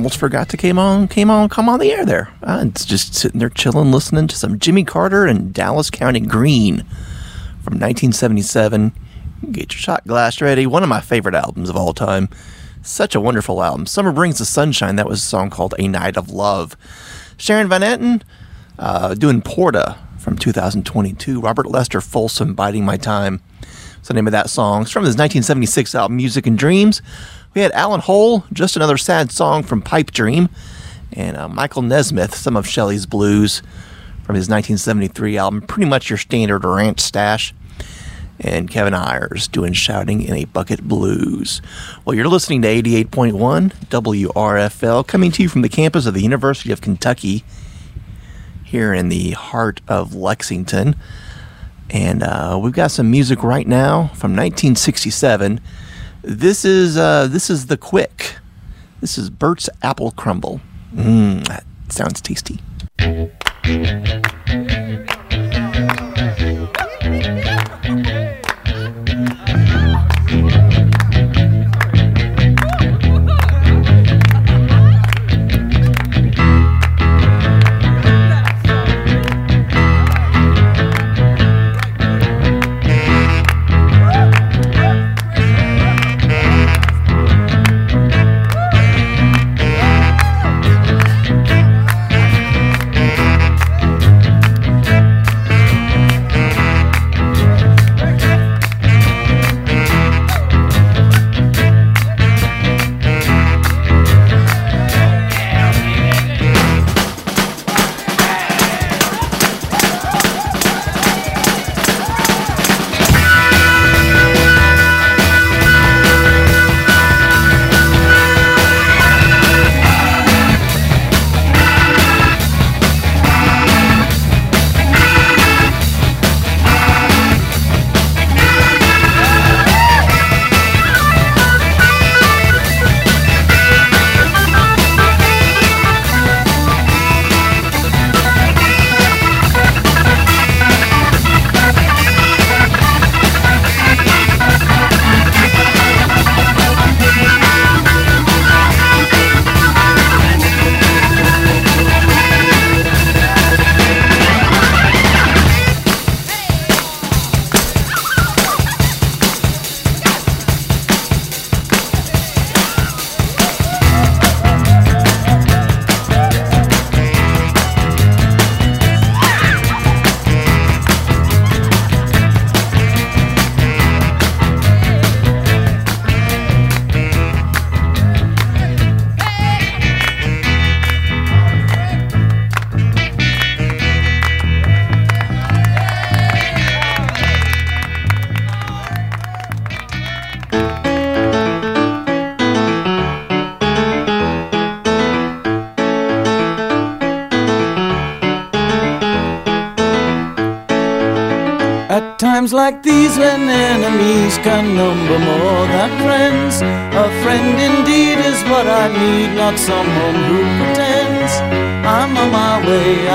S3: Almost forgot to came on came on come on the air there. Uh, it's just sitting there chilling, listening to some Jimmy Carter and Dallas County Green from 1977. Get your shot glass ready. One of my favorite albums of all time. Such a wonderful album. Summer Brings the Sunshine. That was a song called A Night of Love. Sharon Van Etten uh, doing Porta from 2022. Robert Lester Folsom, Biding My Time. That's the name of that song. It's from his 1976 album, Music and Dreams. We had Alan Hull, Just Another Sad Song from Pipe Dream. And uh, Michael Nesmith, some of Shelley's Blues from his 1973 album, pretty much your standard ranch stash. And Kevin Ayers doing Shouting in a Bucket Blues. Well, you're listening to 88.1 WRFL, coming to you from the campus of the University of Kentucky here in the heart of Lexington. And uh, we've got some music right now from 1967. This is uh, this is the Quik. This is Bert's Apple Crumble. Mmm, that sounds tasty.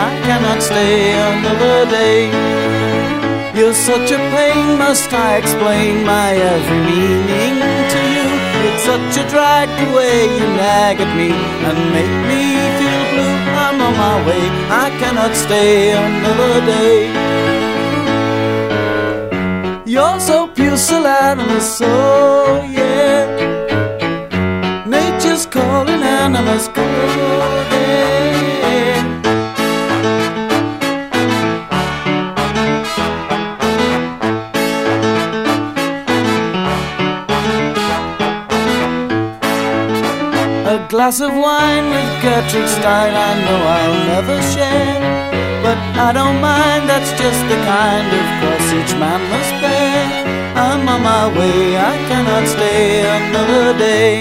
S14: I cannot stay another day. You're such a pain, must I explain my every meaning to you? It's such a drag the way you nag at me and make me feel blue. I'm on my way, I cannot stay another day. You're so pusillanimous, oh yeah. Nature's calling animals, go glass of wine with Gertrude Stein, I know I'll never share. But I don't mind, that's just the kind of cross each man must bear. I'm on my way, I cannot stay another day.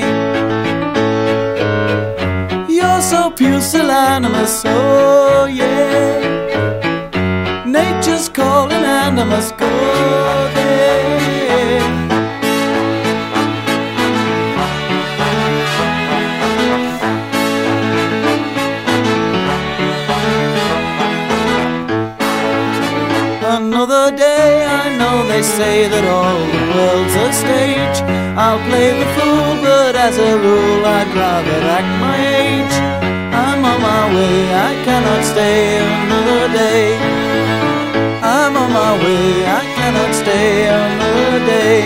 S14: You're so pusillanimous, oh yeah. Nature's calling and I must go they say that all the world's a stage. I'll play the fool, but as a rule, I'd rather act my age. I'm on my way, I cannot stay another day. I'm on my way, I cannot stay another day.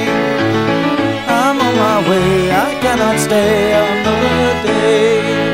S14: I'm on my way, I cannot stay another day.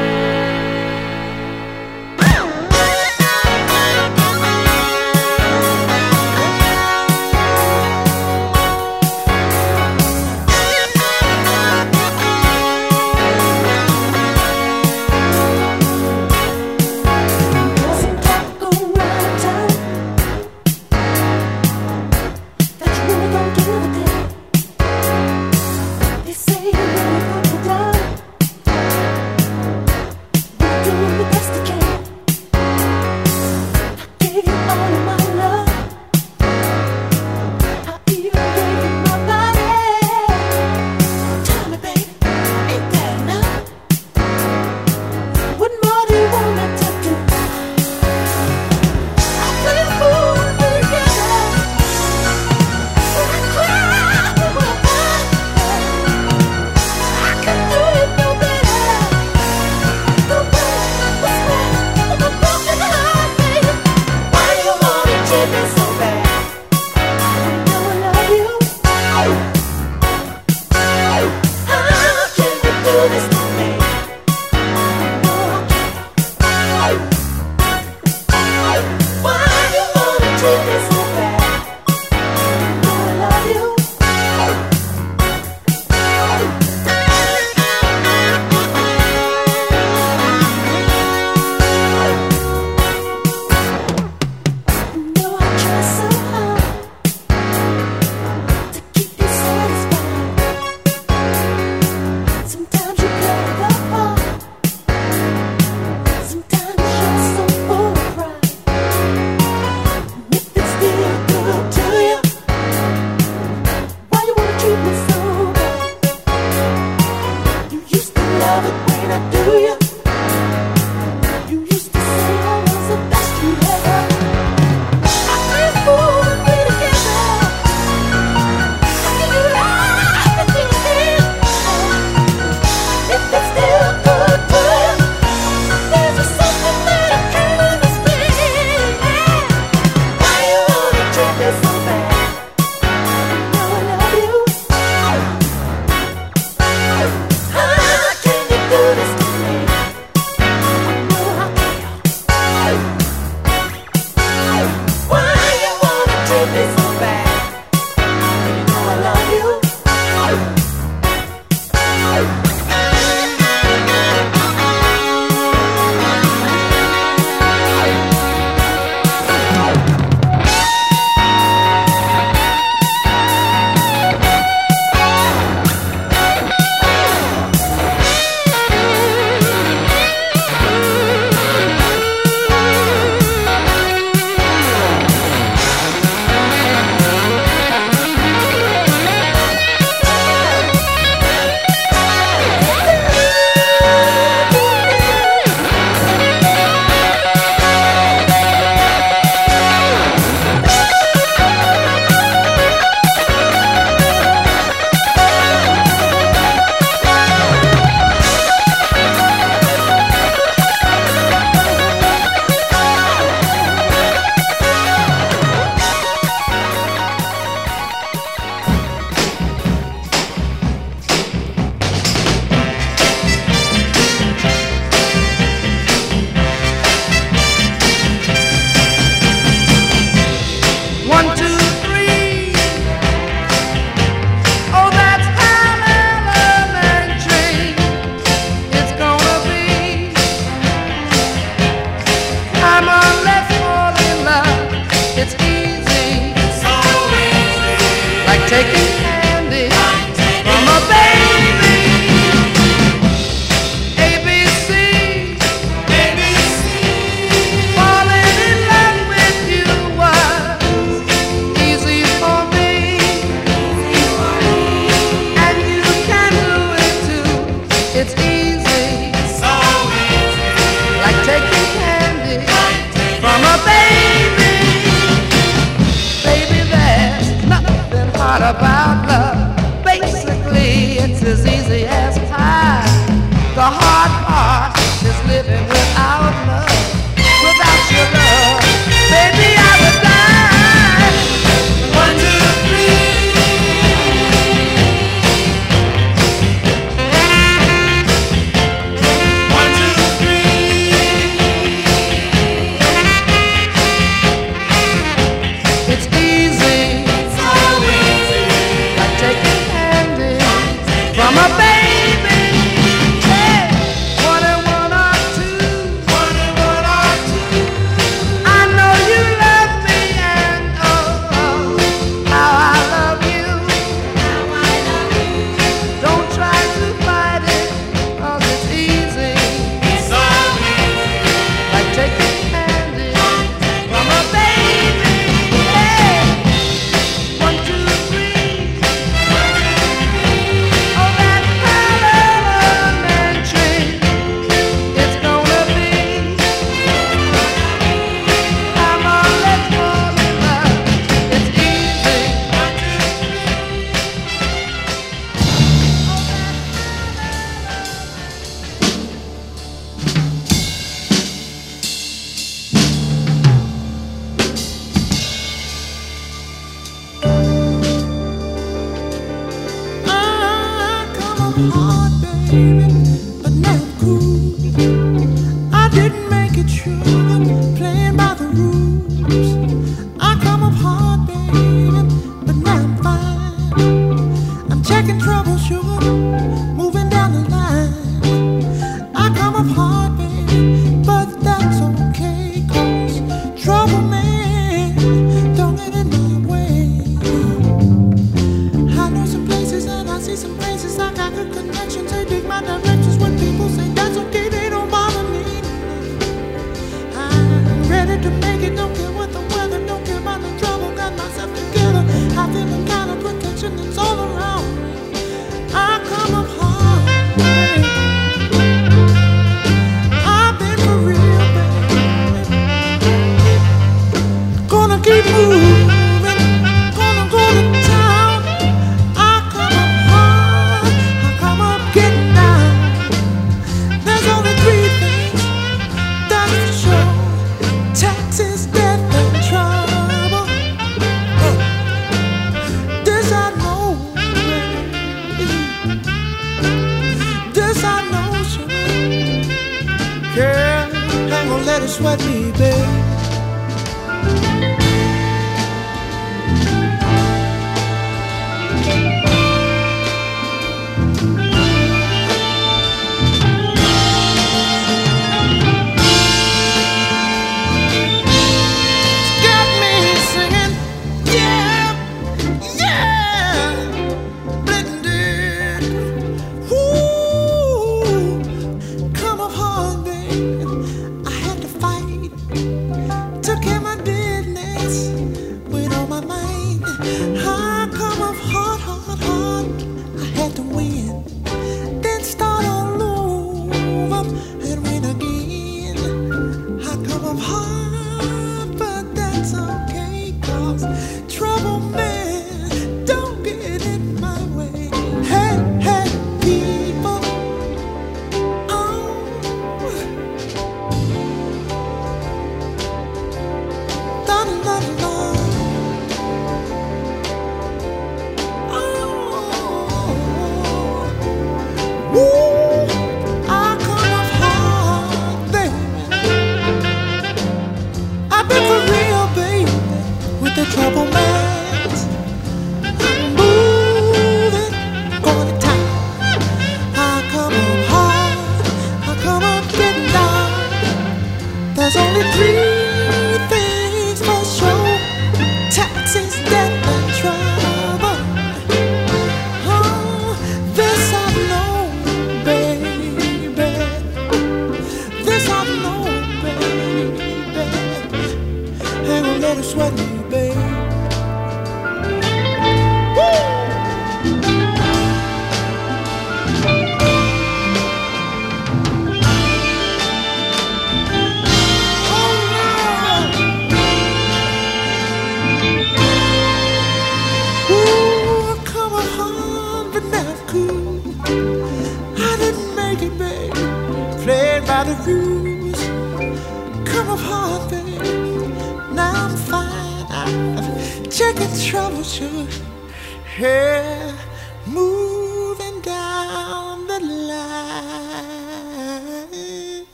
S3: 자,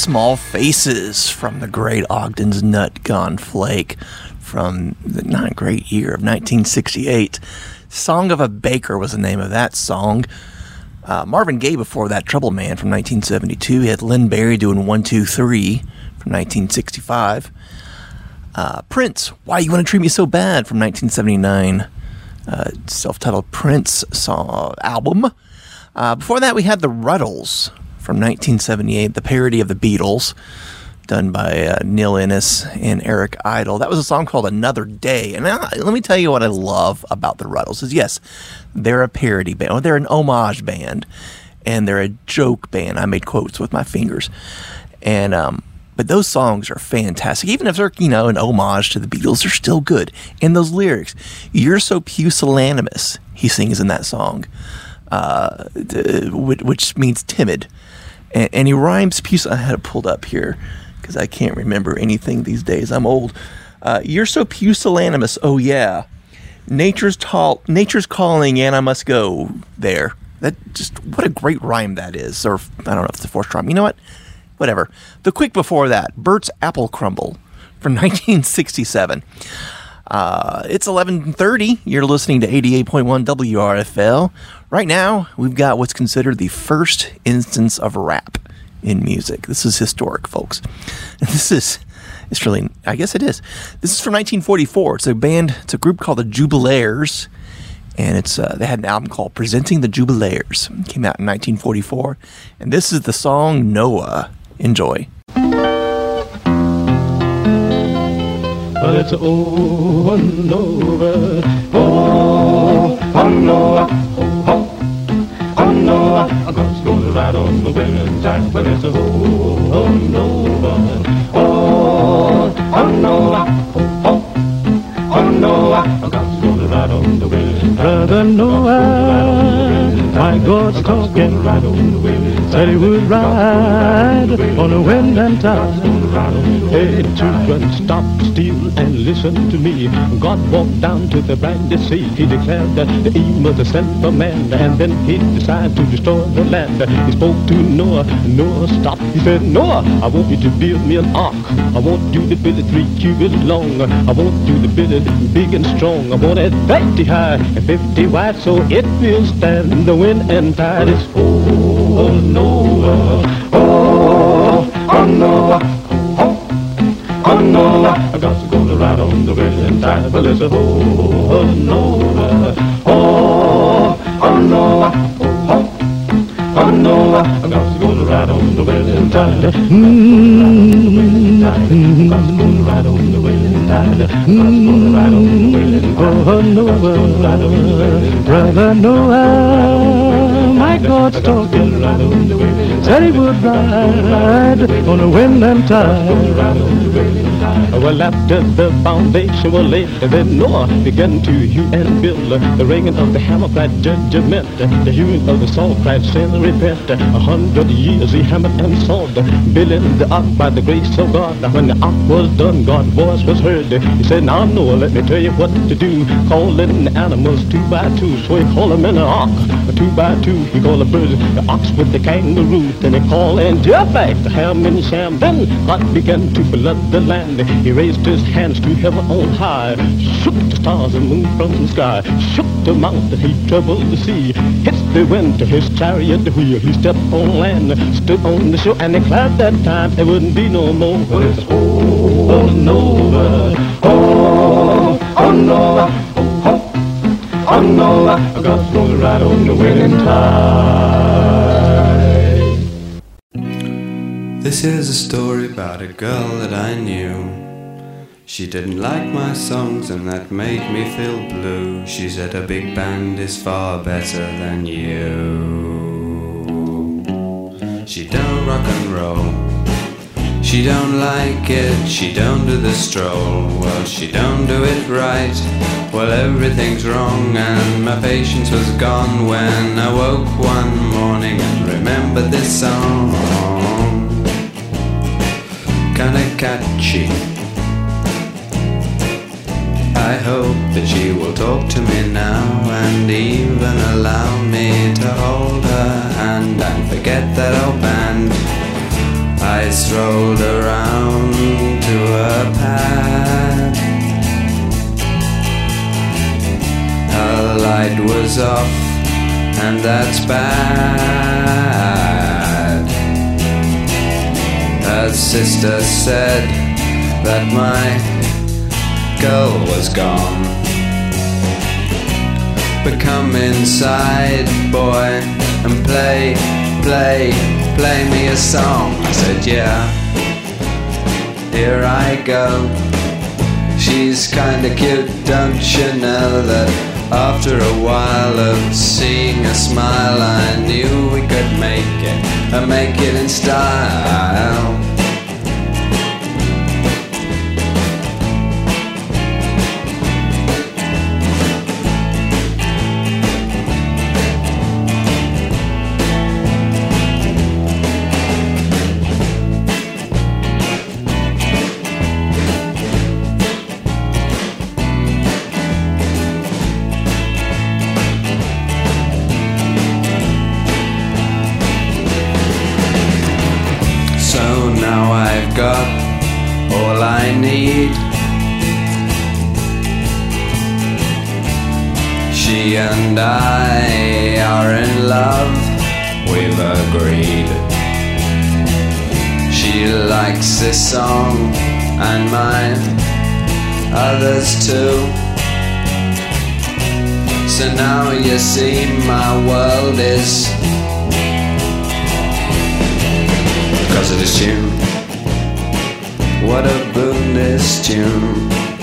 S3: Small Faces from the Great Ogden's Nut Gone Flake from the not great year of 1968. Song of a Baker was the name of that song. Uh, Marvin Gaye before that, Trouble Man from 1972. He had Len Barry doing 123 from 1965. Uh, Prince, Why You Want to Treat Me So Bad from 1979. Uh, Self titled Prince song, album. Uh, before that, we had The Rutles from 1978, the parody of the Beatles, done by uh, Neil Innes and Eric Idle. That was a song called Another Day. And uh, let me tell you what I love about the Rutles is yes, they're a parody band, or they're an homage band, and they're a joke band. I made quotes with my fingers. And um, but those songs are fantastic. Even if they're, you know, an homage to the Beatles, they're still good. And those lyrics, you're so pusillanimous, he sings in that song, uh, which means timid. And, and he rhymes piece I had it pulled up here because I can't remember anything these days. I'm old. Uh, you're so pusillanimous. Oh yeah, nature's tall. Nature's calling, and I must go there. That just what a great rhyme that is. Or I don't know if it's the fourth rhyme. You know what? Whatever. The Quik before that, Bert's Apple Crumble from 1967. Uh, it's 11:30. You're listening to 88.1 WRFL. Right now, we've got what's considered the first instance of rap in music. This is historic, folks. This is It's really, I guess it is. This is from 1944. It's a band, it's a group called the Jubalaires. And it's uh, they had an album called Presenting the Jubalaires. It came out in 1944. And this is the song Noah. Enjoy.
S15: Well, it's over and over. Oh, oh, Noah. Oh, oh, oh, Noah. I'm just gonna ride on the winning tide. Well, it's over and over. Oh, oh, Noah. Oh, oh, oh, Noah. I'm just gonna ride on the winning.
S16: Brother Noah, my God's talking, said he would ride on the wind and tide. Hey, children, stop still and listen to me. God walked down to the brandy sea. He declared that the aim was to send for man, and then he decided to destroy the land. He spoke to Noah. Noah stop. He said, Noah, I want you to build me an ark. I want you to build it three cubits long. I want you to build it big and strong. I want it 50 high and 50 wide so it will stand the wind and tide. It's oh, Noah, oh, oh, oh Noah. Oh Noah, I got to go to ride on the winning tide. Well, it's a oh, Noah, oh, oh Noah, oh, oh Noah, I got to go to ride on the winning tide. Mm-hmm. Got to go to ride on the to ride on the tide. Oh Noah, brother Noah, my God's talking. Said he would ride on the wind and tide. Well, after the foundation was laid, then Noah began to hew and build. The ringing of the hammer cried judgment. The hewing of the saw cried sin repent. A hundred years he hammered and sawed, building the ark by the grace of God. When the ark was done, God's voice was heard. He said, Now Noah, let me tell you what to do. Calling the animals two by two, so he called them in an ark. Two by two, he called the birds, the ox with the kangaroo. Then he called and Japheth, the ham and Sham. Then God began to flood the land. He raised his hands to heaven on high, shook the stars and moon from the sky, shook the mountain, he troubled the sea, hit the wind to his chariot wheel. He stepped on land, stood on the shore, and declared that time there wouldn't be no more. But it's oh, Noah, oh, oh Noah, oh, oh, oh Noah, God's gonna ride on the winning tide.
S17: This is a story about a girl that I knew. She didn't like my songs and that made me feel blue. She said a big band is far better than you. She don't rock and roll. She don't like it, she don't do the stroll. Well, she don't do it right. Well, everything's wrong, and my patience was gone when I woke one morning and remembered this song. Kinda catchy. I hope that she will talk to me now and even allow me to hold her hand and forget that old band. I strolled around to her pad. Her light was off, and that's bad. Her sister said that my girl was gone. But come inside, boy, and play, play, play me a song. I said, yeah, here I go. She's kinda cute, don't you know that after a while of seeing a smile, I knew we could make it, and make it in style. And I are in love, we've agreed. She likes this song,
S18: and mine, others too. So now you see my world is because of this tune. What a boon this tune.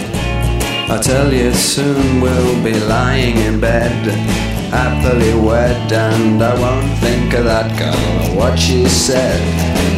S18: I tell you soon we'll be lying in bed, happily wed, and I won't think of that girl or what she said.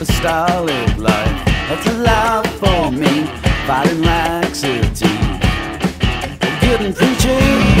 S19: A style of
S20: life. That's allowed for me, fighting laxity. Good and preaching.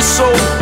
S21: So. soul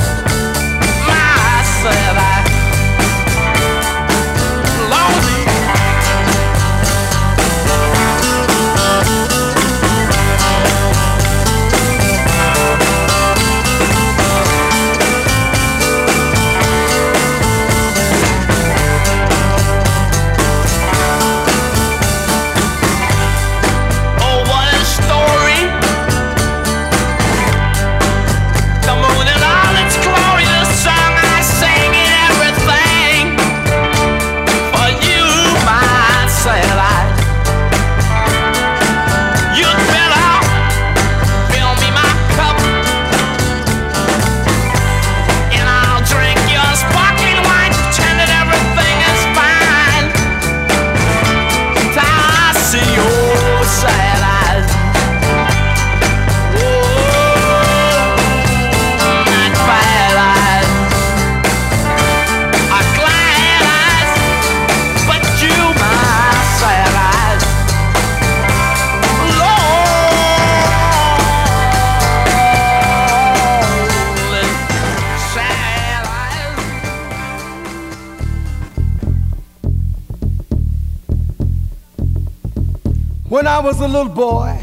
S21: was a little boy,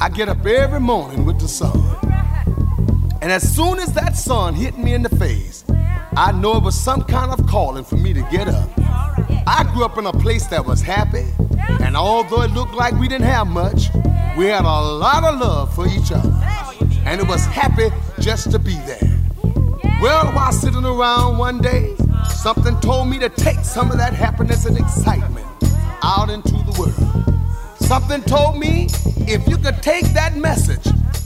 S21: I get up every morning with the sun. And as soon as that sun hit me in the face, I know it was some kind of calling for me to get up. I grew up in a place that was happy, and although it looked like we didn't have much, we had a lot of love for each other. And it was happy just to be there. Well, while sitting around one day, something told me to take some of that happiness and excitement out into Something told me if you could take that message,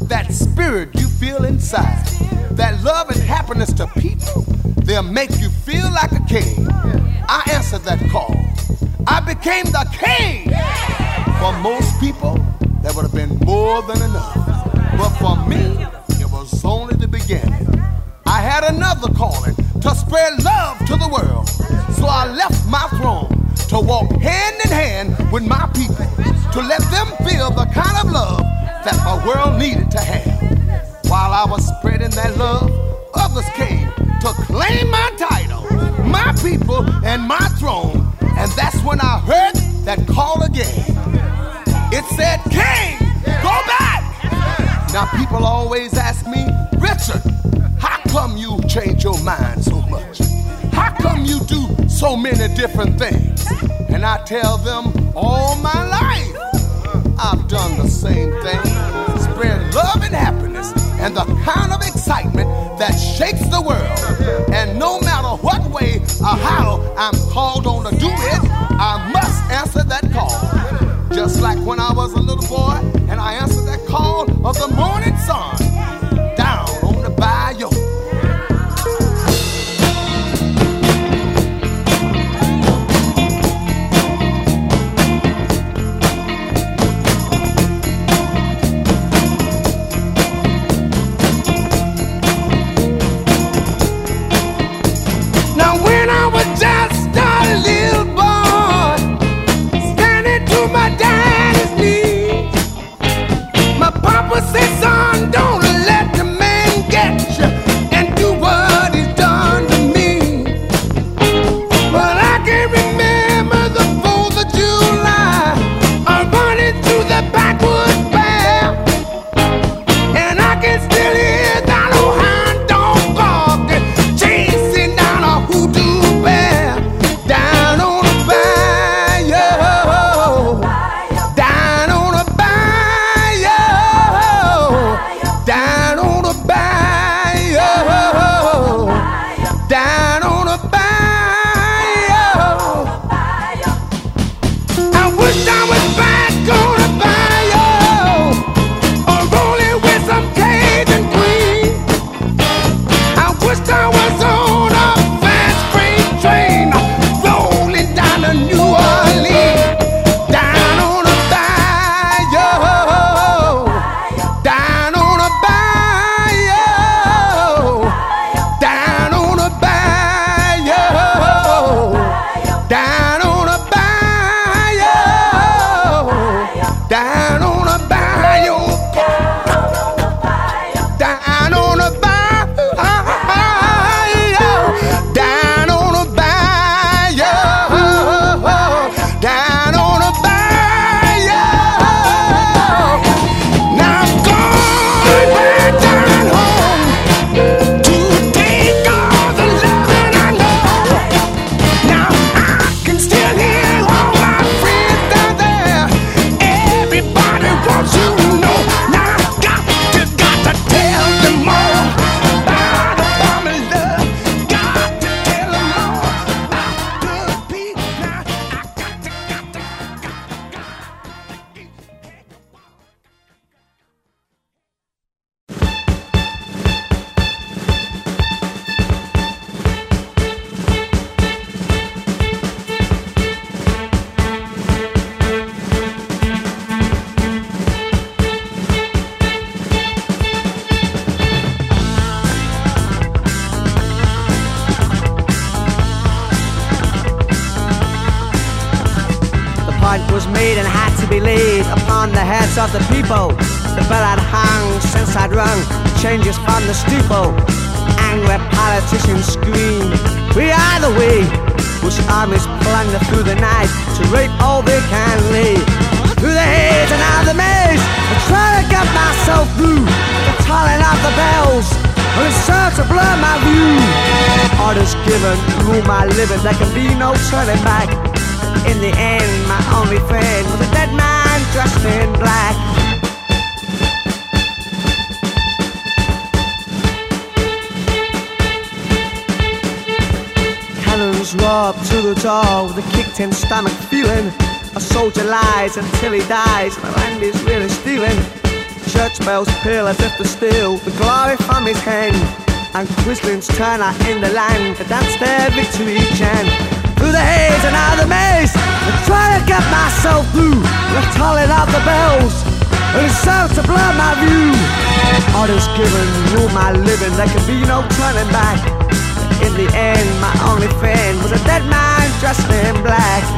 S21: that spirit you feel inside, that love and happiness to people, they'll make you feel like a king. I answered that call. I became the king. For most people, that would have been more than enough. But for me, many different things. And I tell them all my
S20: cries until he dies. My land is really stealing. Church bells peal as if to steal the glory from his hand. And Quislings turn out in the land to dance their victory chant. Through the haze and out of the maze, I try to get myself through the tolling of the bells and it serves to blur my view. All is given, rule my living, there can be no turning back. In the end, my only friend was a dead man dressed in black.